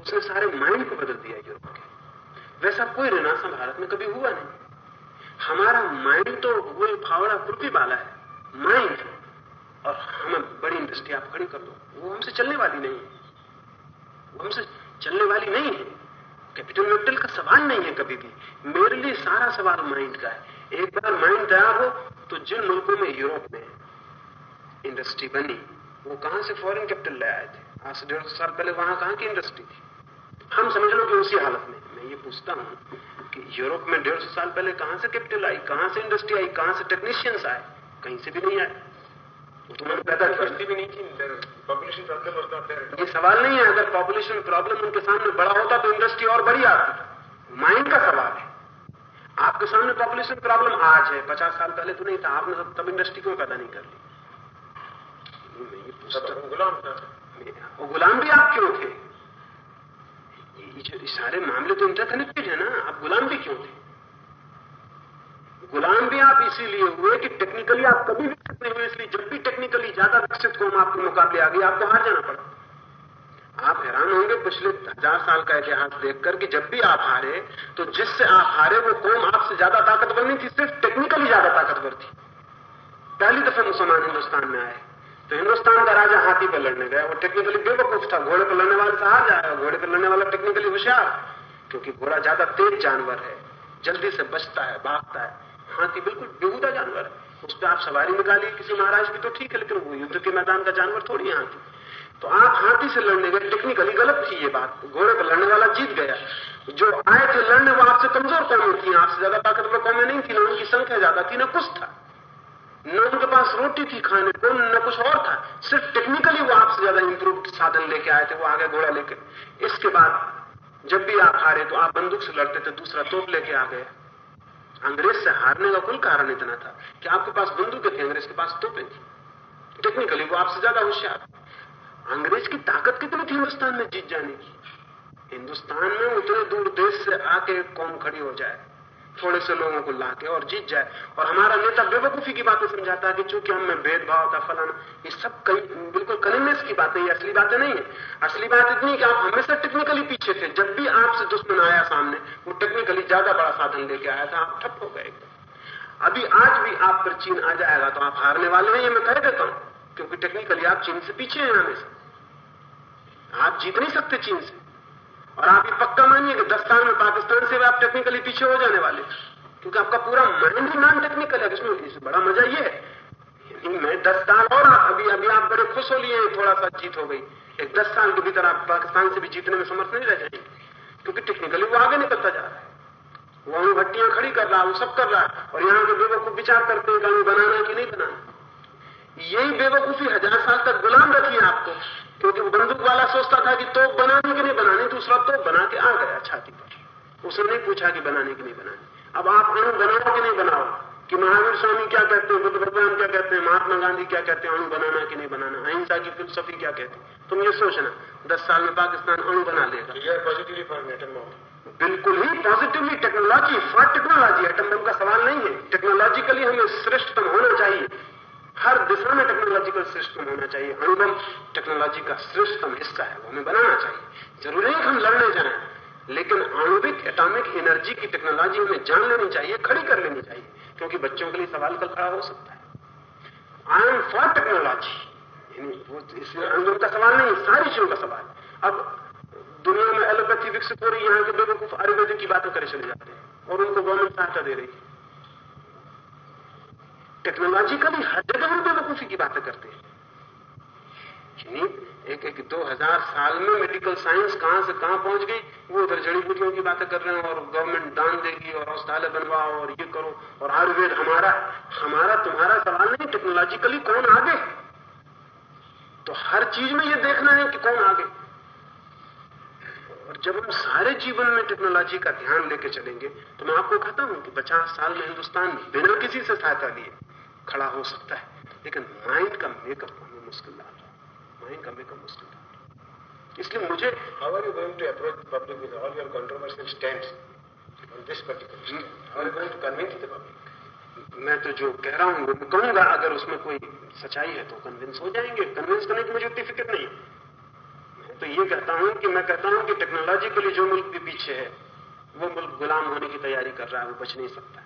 उसने सारे माइंड को बदल दिया यूरोप के। वैसा कोई रिनासा भारत में कभी हुआ नहीं। हमारा माइंड तो वो फावड़ा पृथ्वी वाला है। माइंड और हमें बड़ी इंडस्ट्री आप खड़ी कर दो। वो हमसे चलने वाली नहीं है। हमसे चलने वाली नहीं है। कैपिटल वेपिटल का सवाल नहीं है कभी भी। मेरे लिए सारा सवाल माइंड का है। एक बार माइंड तैयार हो तो जिन मुल्कों में यूरोप में इंडस्ट्री बनी, वो कहाँ से फॉरेन कैपिटल ले आए थे? आज से डेढ़ सौ साल पहले वहाँ कहाँ की इंडस्ट्री थी? हम समझ लो कि उसी हालत में। मैं ये पूछता हूँ कि यूरोप में डेढ़ सौ साल पहले कहाँ से कैपिटल आई? कहाँ से इंडस्ट्री आई? कहाँ से टेक्नीशियंस आए? कहीं से भी नहीं आए। वो तो पैदा किया। भी नहीं थी पॉपुलेशन प्रॉब्लम ये सवाल नहीं है अगर पॉपुलेशन प्रॉब्लम उनके सामने बड़ा होता तो इंडस्ट्री और बड़ी आती माइंड का सवाल है। आपके सामने पॉपुलेशन प्रॉब्लम आज है पचास साल पहले तो नहीं था। आपने तब इंडस्ट्री क्यों पैदा नहीं कर ली? गुलाम था। वो गुलाम भी आप क्यों थे? ये सारे मामले तो इंटरकनेक्टेड है ना। आप गुलाम भी क्यों थे? गुलाम भी आप इसीलिए हुए कि टेक्निकली आप कभी विकसित नहीं हुए इसलिए जब भी टेक्निकली ज़्यादा विकसित कौम आपके मुकाबले आ गई, आपको हार जाना पड़ा। आप हैरान होंगे, पिछले हज़ार साल का इतिहास देखकर कि जब भी आप हारे तो जिससे आप हारे, वो कौम आपसे ज़्यादा ताकतवर नहीं थी, सिर्फ़ टेक्निकली ज़्यादा ताकतवर थी। पहली दफे मुसलमान हिंदुस्तान में आए। तो हिंदुस्तान का राजा हाथी पर लड़ने गया। वो टेक्निकली बेवकूफ़ था। घोड़े पर लड़ने वाले हार जाएगा घोड़े पर लड़ने वाला टेक्निकली होशियार। क्योंकि घोड़ा ज़्यादा तेज जानवर है, जल्दी से बचता है, भागता है। हाथी बिल्कुल बेहूदा जानवर है। उस पर आप सवारी निकालिए किसी महाराज की तो ठीक है, लेकिन वो युद्ध के मैदान का जानवर थोड़ी हाथी। तो आप हाथी से लड़ने गए। टेक्निकली गलत थी ये बात। घोड़े पर लड़ने वाला जीत गया। जो आए थे लड़ने, वो आपसे कमज़ोर कौमें थी आपसे ज़्यादा ताकतवर कौमें नहीं थी ना उनकी संख्या ज़्यादा थी, ना कुछ था। न उनके पास रोटी थी खाने को, न कुछ और था। सिर्फ़ टेक्निकली वो आपसे ज़्यादा इंप्रूव साधन लेके आए थे, वो आगे घोड़ा लेके। इसके बाद जब भी आप हारे तो आप बंदूक से लड़ते थे, दूसरा तोप लेके आ गए। अंग्रेज़ से हारने का कुल कारण इतना था कि आपके पास बंदूकें थी, अंग्रेज़ के पास तोपें थी। टेक्निकली वो आपसे ज़्यादा होशियार अंग्रेज़ की ताकत कितनी थी हिंदुस्तान में जीत जाने की? हिंदुस्तान में उतने दूर देश से आके कौम खड़ी हो जाए? थोड़े से लोगों को लाके और जीत जाए। और हमारा नेता बेवकूफ़ी की बातें समझाता है कि चूँकि हम भेदभाव था, फलाना, ये सब बिल्कुल कलिनेस की बातें ये असली बातें नहीं है। असली बात इतनी कि आप हमेशा टेक्निकली पीछे थे। जब भी आपसे दुश्मन आया सामने, वो टेक्निकली ज़्यादा बड़ा साधन लेके आया था। आप ठप हो गए अभी आज भी आप पर चीन आ जाएगा तो आप हारने वाले हैं, ये मैं कह देता हूँ। क्योंकि टेक्निकली आप चीन से पीछे हैं हमेशा। आप जीत नहीं सकते चीन से। और आप ये पक्का मानिए कि दस साल में पाकिस्तान से भी आप टेक्निकली पीछे हो जाने वाले क्योंकि आपका पूरा माइंड ही नॉन टेक्निकल है? इसमें बड़ा मज़ा ये है। मैं दस साल और अभी अभी आप बड़े खुश हो लिए थोड़ा सा जीत हो गई। एक दस साल के भीतर आप पाकिस्तान से भी जीतने में समर्थ नहीं रह जाएँगे। क्योंकि टेक्निकली वो आगे निकलता जा रहा है। वो अणु भट्टियाँ खड़ी कर रहा है, वो सब कर रहा है। और यहाँ के बेवकूफ़ विचार करते हैं कि अणु बनाना कि नहीं बनाना यही बेवकूफ़ी हज़ार साल तक गुलाम रखी है आपको। क्योंकि वो बंदूक वाला सोचता था कि तोप बनाने की नहीं बनाने दूसरा तोप बना के आ गया छाती पर। उसने नहीं पूछा कि बनाने की नहीं बनाने। अब आप अणु बनाओ कि नहीं बनाओ? कि महावीर स्वामी क्या कहते हैं बुद्ध भगवान क्या कहते हैं महात्मा गांधी क्या कहते हैं अणु बनाना कि नहीं बनाना? अहिंसा की फिलोसफी क्या कहती है? तुम ये सोचना दस साल में पाकिस्तान अणु बना लेगा। पॉजिटिवली फॉर बिल्कुल ही positively technology for technology atom bomb का सवाल नहीं है। टेक्नोलॉजिकली हमें श्रेष्ठतम होना चाहिए। हर दिशा में टेक्नोलॉजिकल सिस्टम होना चाहिए। अणुबम टेक्नोलॉजी का श्रेष्ठतम हिस्सा है, वो हमें बनाना चाहिए। ज़रूरी नहीं कि हम लड़ने जाए, लेकिन आणविक एटॉमिक एनर्जी की टेक्नोलॉजी हमें जान लेनी चाहिए, खड़ी कर लेनी चाहिए, क्योंकि बच्चों के लिए सवाल कल खड़ा हो सकता है। आई एम फॉर टेक्नोलॉजी वो इसमें का सवाल नहीं, सारी चीज़ों का सवाल। अब दुनिया में एलोपैथी विकसित हो रही है, यहाँ के बेवकूफ़ आयुर्वेदिक की बातें करे चले जाते हैं, और उनको गवर्नमेंट सहायता दे रही है। टेक्नोलॉजिकली हर जगह हम बेवकूफ़ी की बातें करते हैं। एक एक, दो हज़ार साल में मेडिकल साइंस कहाँ से कहाँ पहुँच गई, वो उधर जड़ी बूटियों की बातें कर रहे हैं और गवर्नमेंट दान देगी और औषधालय बनवाओ और ये करो और आयुर्वेद हमारा हमारा तुम्हारा सवाल नहीं टेक्नोलॉजिकली कौन आगे? तो हर चीज़ में ये देखना है कि कौन आगे। और जब हम सारे जीवन में टेक्नोलॉजी का ध्यान लेके चलेंगे तो मैं आपको कहता हूँ कि पचास साल में हिंदुस्तान बिना किसी से सहायता लिए। खड़ा हो सकता है। लेकिन माइंड का मेकअप हमें मुश्किल रहा माइंड का मेकअप मुश्किल डाल इसलिए मुझे how are you going to approach public with all your controversial stands on this particular convince the public मैं तो जो कह रहा हूँ वो कहूँगा, अगर उसमें कोई सच्चाई है तो कन्विंस हो जाएँगे। कन्विंस करने की मुझे उतनी फ़िक्र नहीं मैं तो ये कहता हूँ कि, मैं कहता हूँ कि टेक्नोलॉजी के लिए जो मुल्क भी पीछे है, वो मुल्क गुलाम होने की तैयारी कर रहा है, वो बच नहीं सकता।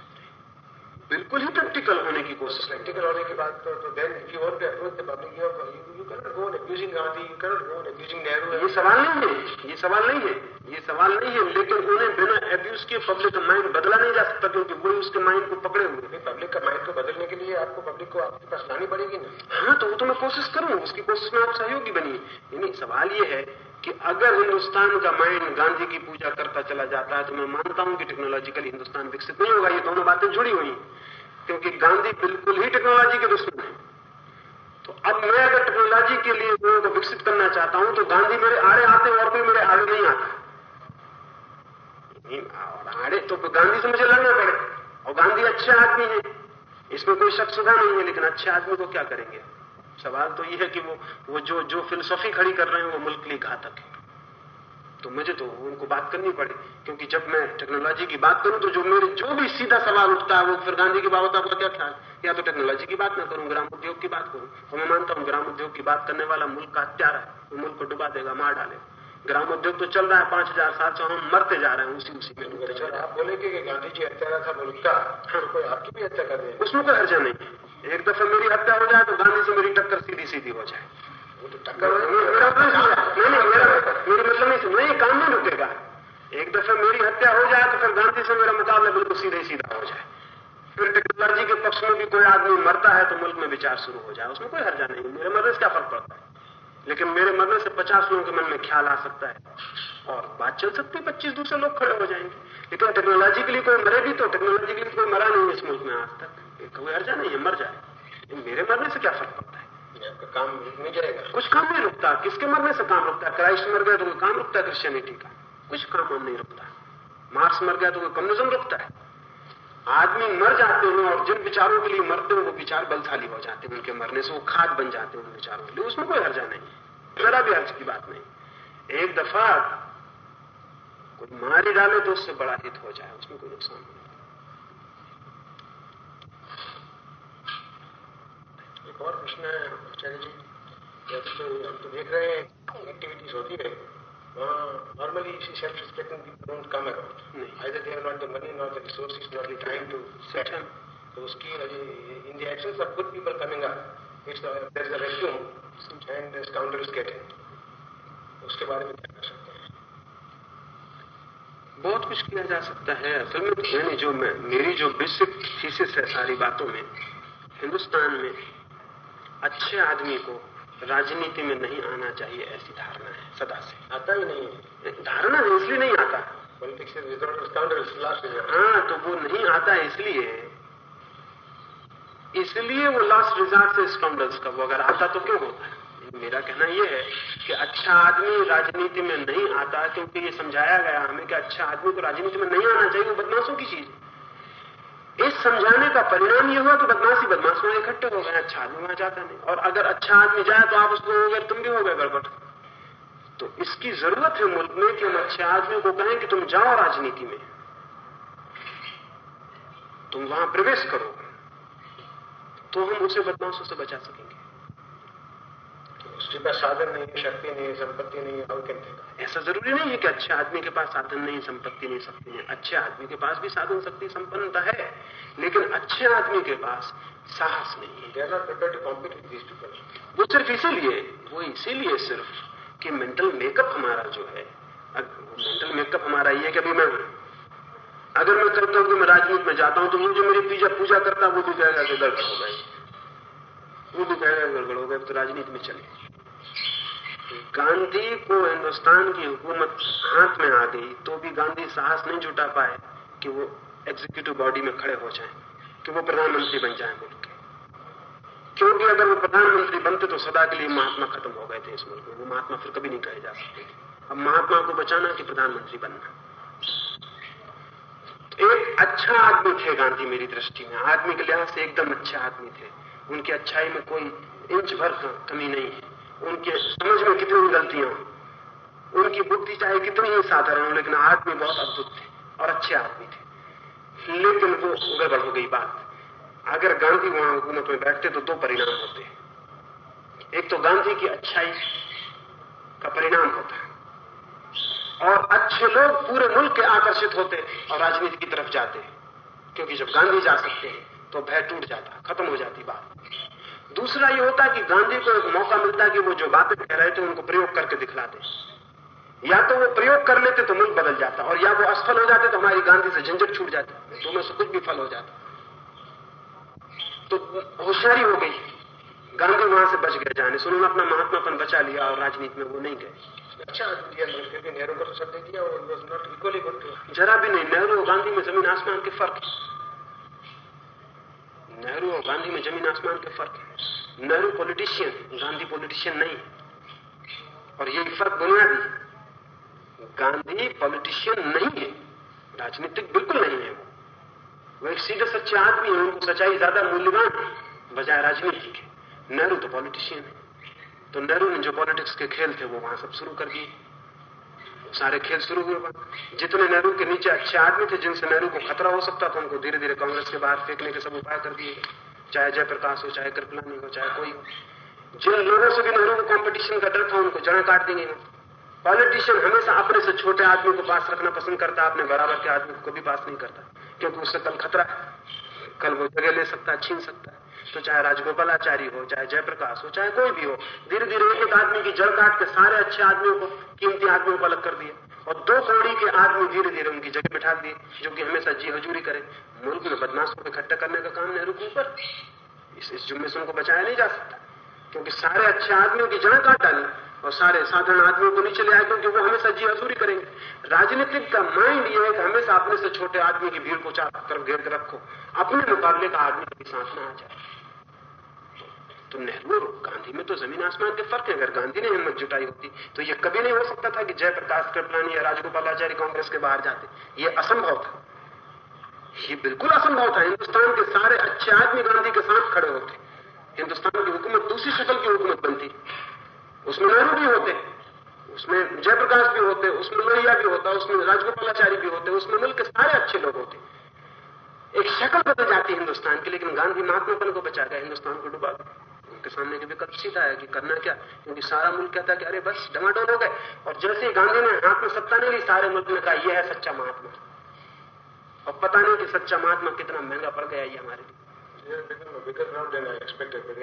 बिल्कुल ही प्रैक्टिकल होने की कोशिश प्रैक्टिकल होने की बात तो, तो if you want to approach the public, you, have, you, you cannot go on accusing Gandhi, you cannot go on accusing ये सवाल नहीं है ये सवाल नहीं है ये सवाल नहीं है लेकिन उन्हें बिना एब्यूज के पब्लिक का माइंड बदला नहीं जा सकता क्योंकि वही उसके माइंड को पकड़े हुए हैं। पब्लिक का माइंड को बदलने के लिए आपको पब्लिक को आपके पास लानी पड़ेगी ना। हाँ तो वो तो मैं कोशिश करूँ उसकी कोशिश में आप सहयोगी बनिए। यानी सवाल ये है कि अगर हिंदुस्तान का माइंड गांधी की पूजा करता चला जाता है तो मैं मानता हूँ कि टेक्नोलॉजिकली हिंदुस्तान विकसित नहीं होगा, ये दोनों बातें जुड़ी हुई। क्योंकि गांधी बिल्कुल ही टेक्नोलॉजी के दुश्मन है। तो अब मैं अगर टेक्नोलॉजी के लिए लोगों को विकसित करना चाहता हूँ तो गांधी मेरे आड़े आते और कोई मेरे आड़े नहीं आता। और आड़े तो गांधी से मुझे लड़ना पड़े। और गांधी अच्छे आदमी है। इसमें कोई शक सुधा नहीं है, लेकिन अच्छे आदमी को क्या करेंगे? सवाल तो ये है कि वो वो जो जो फिलोसॉफी खड़ी कर रहे हैं वो मुल्क लिए घातक है। तो मुझे तो उनको बात करनी पड़ी क्योंकि जब मैं टेक्नोलॉजी की बात करूँ तो जो मेरे जो भी सीधा सवाल उठता है वो फिर गांधी की बाबत आपका क्या ख्याल या तो टेक्नोलॉजी की बात ना करूँ ग्राम उद्योग की बात करूँ? और मैं मानता हूँ ग्राम उद्योग की बात करने वाला मुल्क का हत्यारा है वो मुल्क को डुबा देगा मार डालेगा। ग्राम उद्योग तो चल रहा है पाँच हज़ार सात सौ हम मरते जा रहे हैं उसी उसी में डूबते रहे हैं। आप बोलेंगे कि गांधी जी हत्यारा था मुल्क का तो कोई आपकी भी हत्या कर देगा उसमें कोई हर्जा नहीं है। एक दफ़ा मेरी हत्या हो जाए तो गांधी से मेरी टक्कर सीधी सीधी हो जाए। वो तो टक्कर नहीं मेरा मतलब नहीं नहीं, काम नहीं रुकेगा। एक दफ़ा मेरी हत्या हो जाए तो फिर गांधी से मेरा मुकाबला बिल्कुल सीधे सीधा हो जाए। फिर टेक्नोलॉजी के पक्ष में भी कोई आदमी मरता है तो मुल्क में विचार शुरू हो जाए। उसमें कोई हर्जा नहीं। मेरे मरने से क्या फ़र्क पड़ता है? लेकिन मेरे मरने से पचास लोगों के मन में ख्याल आ सकता है। और बात चल सकती है, पच्चीस दूसरे लोग खड़े हो जाएँगे। लेकिन टेक्नोलॉजी के लिए कोई मरे भी तो टेक्नोलॉजी के लिए कोई मरा नहीं इस मुल्क में आज तक। कोई हर्जा नहीं है मर जाए मेरे मरने से क्या फ़र्क पड़ता है? आपका काम रुक नहीं जाएगा। कुछ काम नहीं रुकता। किसके मरने से काम रुकता है? क्राइस्ट मर गया तो कोई काम रुकता है क्रिश्चियनिटी का? कुछ काम हम नहीं रुकता। मार्क्स मर गया तो कोई कम्युनिज्म रुकता है? आदमी मर जाते हैं और जिन विचारों के लिए मरते हैं वो विचार बलशाली हो जाते हैं। उनके मरने से वो खाद बन जाते हैं उन विचारों के लिए। उसमें कोई हर्जा नहीं जरा भी हर्ज की बात नहीं। एक दफ़ा कोई मारी डाले तो उससे बड़ा हित हो जाए। उसमें कोई नुकसान नहीं एक और है आचार्य जी जैसे तो हम तो देख रहे हैं एक्टिविटीज़ होती है वहाँ नॉर्मली इसी self respecting people don't come around. Either they have not the money not the resources not the time to set तो उसकी in the actions of good people coming up it's there is a vacuum and scoundrels getting उसके बारे में क्या कर सकते हैं? बहुत कुछ किया जा सकता है। असल में यानी जो मैं मेरी जो बेसिक थीसिस है सारी बातों में हिंदुस्तान में अच्छे आदमी को राजनीति में नहीं आना चाहिए ऐसी धारणा है सदा से। आता ही नहीं है। धारणा है इसलिए नहीं आता। पॉलिटिक्स इज़ हाँ तो वो नहीं आता है इसलिए इसलिए वो लास्ट रिज़ल्ट से स्काउंडल्स का वो अगर आता तो क्यों होता? है मेरा कहना यह है कि अच्छा आदमी राजनीति में नहीं आता क्योंकि ये समझाया गया हमें कि अच्छा आदमी को राजनीति में नहीं आना चाहिए वो बदमाशों की चीज़। है इस समझाने का परिणाम यह हुआ कि बदमाशी बदमाश में इकट्ठे हो गए अच्छा आदमी वहाँ जाता नहीं। और अगर अच्छा आदमी जाए तो आप उसको हो गए तुम भी हो गए गड़बड़। तो इसकी ज़रूरत है मुल्क में कि हम अच्छे आदमी को कहें कि तुम जाओ राजनीति में। तुम वहाँ प्रवेश करो। तो हम उसे बदमाशों से बचा सकेंगे। उसके पास साधन नहीं शक्ति नहीं संपत्ति नहीं है कैन टेक ऐसा ज़रूरी नहीं है कि अच्छे आदमी के पास साधन नहीं संपत्ति नहीं शक्ति नहीं अच्छे आदमी के पास भी साधन शक्ति संपन्नता है लेकिन अच्छे आदमी के पास साहस नहीं है। They are prepare to compete with these people वो सिर्फ़ इसीलिए वो इसीलिए सिर्फ़ कि मेंटल मेकअप हमारा जो है मेंटल मेकअप हमारा ये कि अभी मैं अगर मैं कहता हूँ कि मैं राजनीति में जाता हूँ तो वो जो मेरी पूजा पूजा करता है वो भी कहेगा कि गड़बड़ हो गई। वो भी कहेगा गड़बड़ हो गए तो राजनीति में चले। गांधी को हिंदुस्तान की हुकूमत हाथ में आ गई तो भी गांधी साहस नहीं जुटा पाए कि वो एग्जीक्यूटिव बॉडी में खड़े हो जाएँ, कि वो प्रधानमंत्री बन जाएँ मुल्क के। क्योंकि अगर वो प्रधानमंत्री बनते तो सदा के लिए महात्मा खत्म हो गए थे इस मुल्क में। वो महात्मा फिर कभी नहीं कहे जा सकते अब महात्मा को बचाना कि प्रधानमंत्री बनना। तो एक अच्छा आदमी थे गांधी मेरी दृष्टि में। आदमी के लिहाज से एकदम अच्छे आदमी थे। उनकी अच्छाई में कोई इंच भर कमी नहीं है। उनके समझ में कितनी गलतियाँ हो? उनकी बुद्धि चाहे कितनी ही साधारण हो, लेकिन आदमी बहुत अद्भुत थे और अच्छे आदमी थे। लेकिन वो गड़बड़ हो गई बात। अगर गांधी वहाँ हुकूमत में बैठते तो दो परिणाम होते। एक तो गांधी की अच्छाई का परिणाम होता है। और अच्छे लोग पूरे मुल्क के आकर्षित होते और राजनीति की तरफ़ जाते। क्योंकि जब गांधी जा सकते हैं तो भय टूट जाता, खत्म हो जाती बात। दूसरा ये होता कि गांधी को एक मौका मिलता कि वो जो बातें कह रहे थे उनको प्रयोग करके दिखला दे। या तो वो प्रयोग कर लेते तो मुल्क बदल जाता और या वो असफल हो जाते तो हमारी गांधी से झंझट छूट जाती दोनों से कुछ भी फल हो जाता। तो होशियारी हो गई। गांधी वहाँ से बच गए जाने। से उन्होंने अपना महात्मापन बचा लिया और राजनीति में वो नहीं गए। अच्छा नेहरू को तो दिया और नॉट इक्वली जरा भी नहीं नेहरू और गांधी में ज़मीन आसमान के फ़र्क है। नेहरू और गांधी में ज़मीन आसमान के फ़र्क है। नेहरू पॉलिटिशियन गांधी पॉलिटिशियन नहीं। और यही फ़र्क बुनियादी गांधी पॉलिटिशियन नहीं है। राजनीतिक बिल्कुल नहीं है वो। एक सीधे सच्चे आदमी है, उनको सच्चाई ज़्यादा मूल्यवान है, बजाय राजनीति के। नेहरू तो पॉलिटिशियन है। तो नेहरू ने जो पॉलिटिक्स के खेल थे, वो वहाँ सब शुरू कर दिए। सारे खेल शुरू हुए जितने नेहरू के नीचे अच्छे आदमी थे, जिनसे नेहरू को खतरा हो सकता था, उनको धीरे धीरे कांग्रेस के बाहर फेंकने के सब उपाय कर दिए। चाहे जयप्रकाश हो, चाहे कृपलानी हो, चाहे कोई हो। जिन लोगों से भी नेहरू को कॉम्पिटिशन का डर था, उनको जड़ा काट देंगे पॉलिटिशियन हमेशा अपने से छोटे आदमी को पास रखना पसंद करता, अपने बराबर के आदमी को कभी पास नहीं करता, क्योंकि उससे कल खतरा है। कल वो जगह ले सकता है, छीन सकता है। तो चाहे राजगोपालाचारी हो चाहे जयप्रकाश हो चाहे कोई भी हो धीरे धीरे एक आदमी की जड़ काट के सारे अच्छे आदमियों को कीमती आदमियों को अलग कर दिया और दो कौड़ी के आदमी धीरे धीरे उनकी जगह बिठा दिए जो कि हमेशा जी हजूरी करे। मुल्क में बदमाशों को इकट्ठा करने का काम नेहरू के ऊपर। इस, इस जुम्मे से उनको बचाया नहीं जा सकता। क्योंकि सारे अच्छे आदमियों की जड़ काट डाली और सारे साधारण आदमियों को नीचे ले आए क्योंकि वो हमेशा जी हजूरी करेंगे। राजनीतिक का माइंड ये है कि हमेशा अपने से छोटे आदमी की भीड़ को चार तरफ़ घेर कर रखो। अपने मुकाबले का आदमी कभी साथ ना आ जाए। तो नेहरू और गांधी में तो ज़मीन आसमान के फ़र्क है। अगर गांधी ने हिम्मत जुटाई होती तो यह कभी नहीं हो सकता था कि जयप्रकाश कृपलानी या राजगोपालाचारी कांग्रेस के बाहर जाते। ये असंभव था। ये बिल्कुल असंभव था। हिंदुस्तान के सारे अच्छे आदमी गांधी के साथ खड़े होते। हिंदुस्तान की हुकूमत दूसरी शक्ल की हुकूमत बनती। उसमें नेहरू भी होते, उसमें जयप्रकाश भी होते, उसमें लोहिया भी होता, उसमें राजगोपालाचारी भी होते, उसमें मुल्क के सारे अच्छे लोग होते। एक शक्ल बदल जाती है हिंदुस्तान की, लेकिन गांधी महात्मापन को बचा गया, हिंदुस्तान को डुबा उनके सामने के विकल्प सीधा है कि करना क्या? क्योंकि सारा मुल्क कहता है कि अरे बस डमाडोल हो गए। और जैसे ही गांधी ने हाथ में सत्ता नहीं ली सारे मुल्क ने कहा यह है सच्चा महात्मा। और पता नहीं कि सच्चा महात्मा कितना महँगा पड़ गया ये हमारे लिए।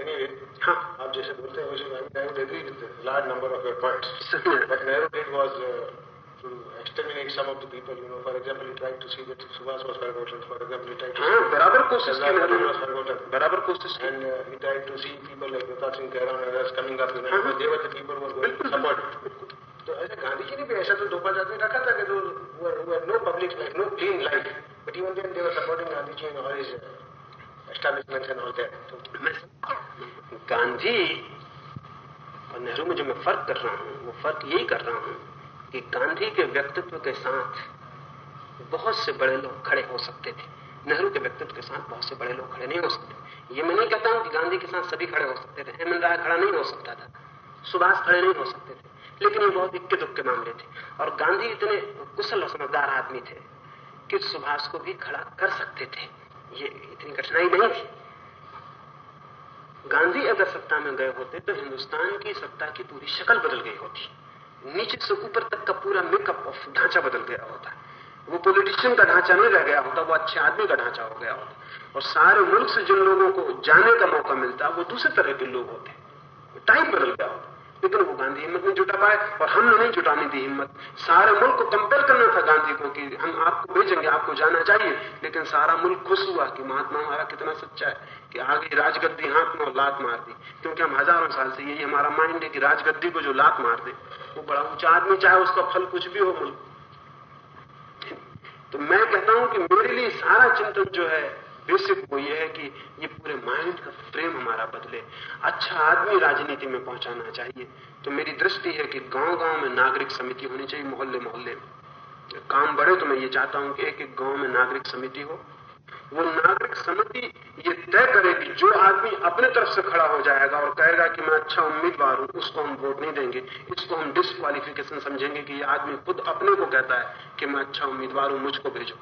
anyway, हाँ। आप जैसे बोलते हैं वैसे I would agree with a large number of your है uh, to exterminate some of the people. You know, for example, he tried to see that Subhas was forgotten. For example, he tried to हाँ बराबर कोशिश की Sardar was forgotten. बराबर कोशिश की And uh, he tried to see people like Pratap Singh Tehran and others coming up. You know, हाँ, हाँ। they were the people who were going to support. तो ऐसे गांधी जी ने भी ऐसा तो दो पाँच आदमी रखा था कि जो no clean life. But even then they were supporting Gandhi ji and all his uh, establishments and all that. So, मैं गांधी और नेहरू में जो मैं फ़र्क कर रहा हूँ वो फ़र्क यही कर रहा हूँ कि गांधी के व्यक्तित्व के साथ बहुत से बड़े लोग खड़े हो सकते थे। नेहरू के व्यक्तित्व के साथ बहुत से बड़े लोग खड़े नहीं हो सकते ये मैं नहीं कहता हूँ कि गांधी के साथ सभी खड़े हो सकते थे। हेमंत राय खड़ा नहीं हो सकता था। सुभाष खड़े नहीं हो सकते थे। लेकिन ये बहुत इक्के दुक्के मामले थे। और गांधी इतने कुशल और समझदार आदमी थे कि सुभाष को भी खड़ा कर सकते थे। ये इतनी कठिनाई नहीं थी। गांधी अगर सत्ता में गए होते तो हिंदुस्तान की सत्ता की पूरी शक्ल बदल गई होती। नीचे से ऊपर तक का पूरा मेकअप ऑफ़ ढांचा बदल गया होता है। वो पॉलिटिशियन का ढांचा नहीं रह गया होता, वो अच्छे आदमी का ढांचा हो गया होता। और सारे मुल्क से जिन लोगों को जाने का मौका मिलता, वो दूसरे तरह के लोग होते। टाइम बदल गया होता। लेकिन वो गांधी हिम्मत नहीं जुटा पाए और हमने नहीं जुटानी दी हिम्मत। सारे मुल्क को कंपेयर करना था गांधी को कि हम आपको भेजेंगे, आपको जाना चाहिए। लेकिन सारा मुल्क खुश हुआ कि महात्मा हमारा कितना सच्चा है कि आगे राजगद्दी हाथ में और लात मार दी। क्योंकि हम हज़ारों साल से यही हमारा माइंड है कि राजगद्दी को जो लात मार दे, वो बड़ा ऊँचा आदमी चाहे उसका फल कुछ भी हो मुल्क। तो मैं कहता हूँ कि मेरे लिए सारा चिंतन जो है बेसिक वो ये है कि ये पूरे माइंड का फ्रेम हमारा बदले। अच्छा आदमी राजनीति में पहुंचाना चाहिए। तो मेरी दृष्टि है कि गाँव गाँव में नागरिक समिति होनी चाहिए मोहल्ले मोहल्ले में काम बढ़े तो मैं ये चाहता हूँ कि एक एक गाँव में नागरिक समिति हो। वो नागरिक समिति ये तय करे कि जो आदमी अपने तरफ़ से खड़ा हो जाएगा और कहेगा कि मैं अच्छा उम्मीदवार हूँ, उसको हम वोट नहीं देंगे। इसको हम डिसक्वालिफिकेशन समझेंगे कि ये आदमी खुद अपने को कहता है कि मैं अच्छा उम्मीदवार हूँ, मुझको भेजो।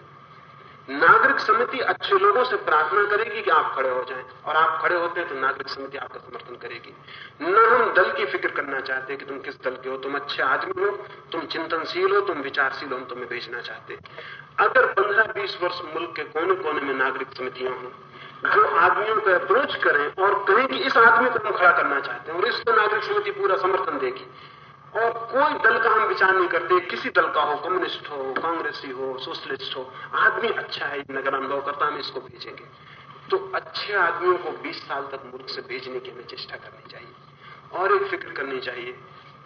नागरिक समिति अच्छे लोगों से प्रार्थना करेगी कि आप खड़े हो जाएँ। और आप खड़े होते हैं तो नागरिक समिति आपका समर्थन करेगी। न हम दल की फ़िक्र करना चाहते कि तुम किस दल के हो। तुम अच्छे आदमी हो, तुम चिंतनशील हो, तुम विचारशील हो तुम्हें भेजना चाहते अगर पंद्रह बीस वर्ष मुल्क के कोने कोने में नागरिक समितियाँ हों, जो आदमियों को अप्रोच करें और कहें कि इस आदमी को हम खड़ा करना चाहते हैं और इसको नागरिक समिति पूरा समर्थन देगी। और कोई दल का हम विचार नहीं करते, किसी दल का हो, कम्युनिस्ट हो, कांग्रेसी हो, सोशलिस्ट हो, आदमी अच्छा है नगर अनुभव करता हम इसको भेजेंगे। तो अच्छे आदमियों को 20 साल तक मुल्क से भेजने की हमें चेष्टा करनी चाहिए। और एक फ़िक्र करनी चाहिए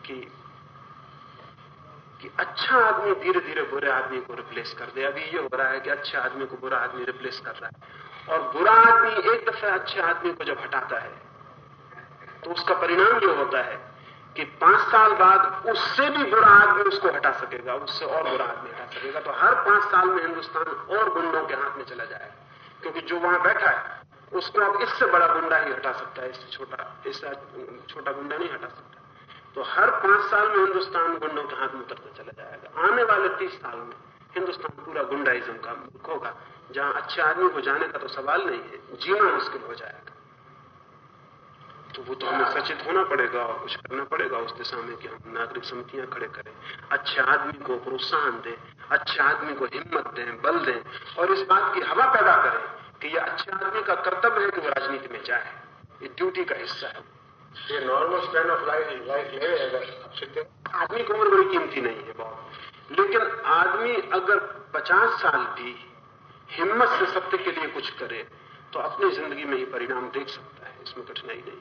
कि कि अच्छा आदमी धीरे धीरे बुरे आदमी को रिप्लेस कर दे। अभी ये हो रहा है कि अच्छे आदमी को बुरा आदमी रिप्लेस कर रहा है। और बुरा आदमी एक दफे अच्छे आदमी को जब हटाता है तो उसका परिणाम ये होता है कि पाँच साल बाद उससे भी बुरा आदमी उसको हटा सकेगा, उससे और बुरा आदमी हटा सकेगा। तो हर पाँच साल में हिंदुस्तान और गुंडों के हाथ में चला जाएगा क्योंकि जो वहाँ बैठा है, उसको अब इससे बड़ा गुंडा ही हटा सकता है, इससे छोटा इससे छोटा गुंडा नहीं हटा सकता। तो हर पाँच साल में हिंदुस्तान गुंडों के हाथ में उतरता चला जाएगा। आने वाले तीस साल में हिंदुस्तान पूरा गुंडाइज्म का मुल्क होगा। जहाँ अच्छे आदमी को जाने का तो सवाल नहीं है, जीना मुश्किल हो जाएगा। तो वो तो हमें सचेत होना पड़ेगा और कुछ करना पड़ेगा उस दिशा में कि हम नागरिक समितियाँ खड़े करें। अच्छे आदमी को प्रोत्साहन दें अच्छे आदमी को हिम्मत दें बल दें और इस बात की हवा पैदा करें कि यह अच्छे आदमी का कर्तव्य है कि वो राजनीति में जाए। ये ड्यूटी का हिस्सा है। ये normal span of life life ले अगर आदमी की उम्र बड़ी कीमती नहीं है बहुत। लेकिन आदमी अगर पचास साल भी हिम्मत से सत्य के लिए कुछ करे तो अपनी ज़िंदगी में ही परिणाम देख सकता है। इसमें कठिनाई नहीं।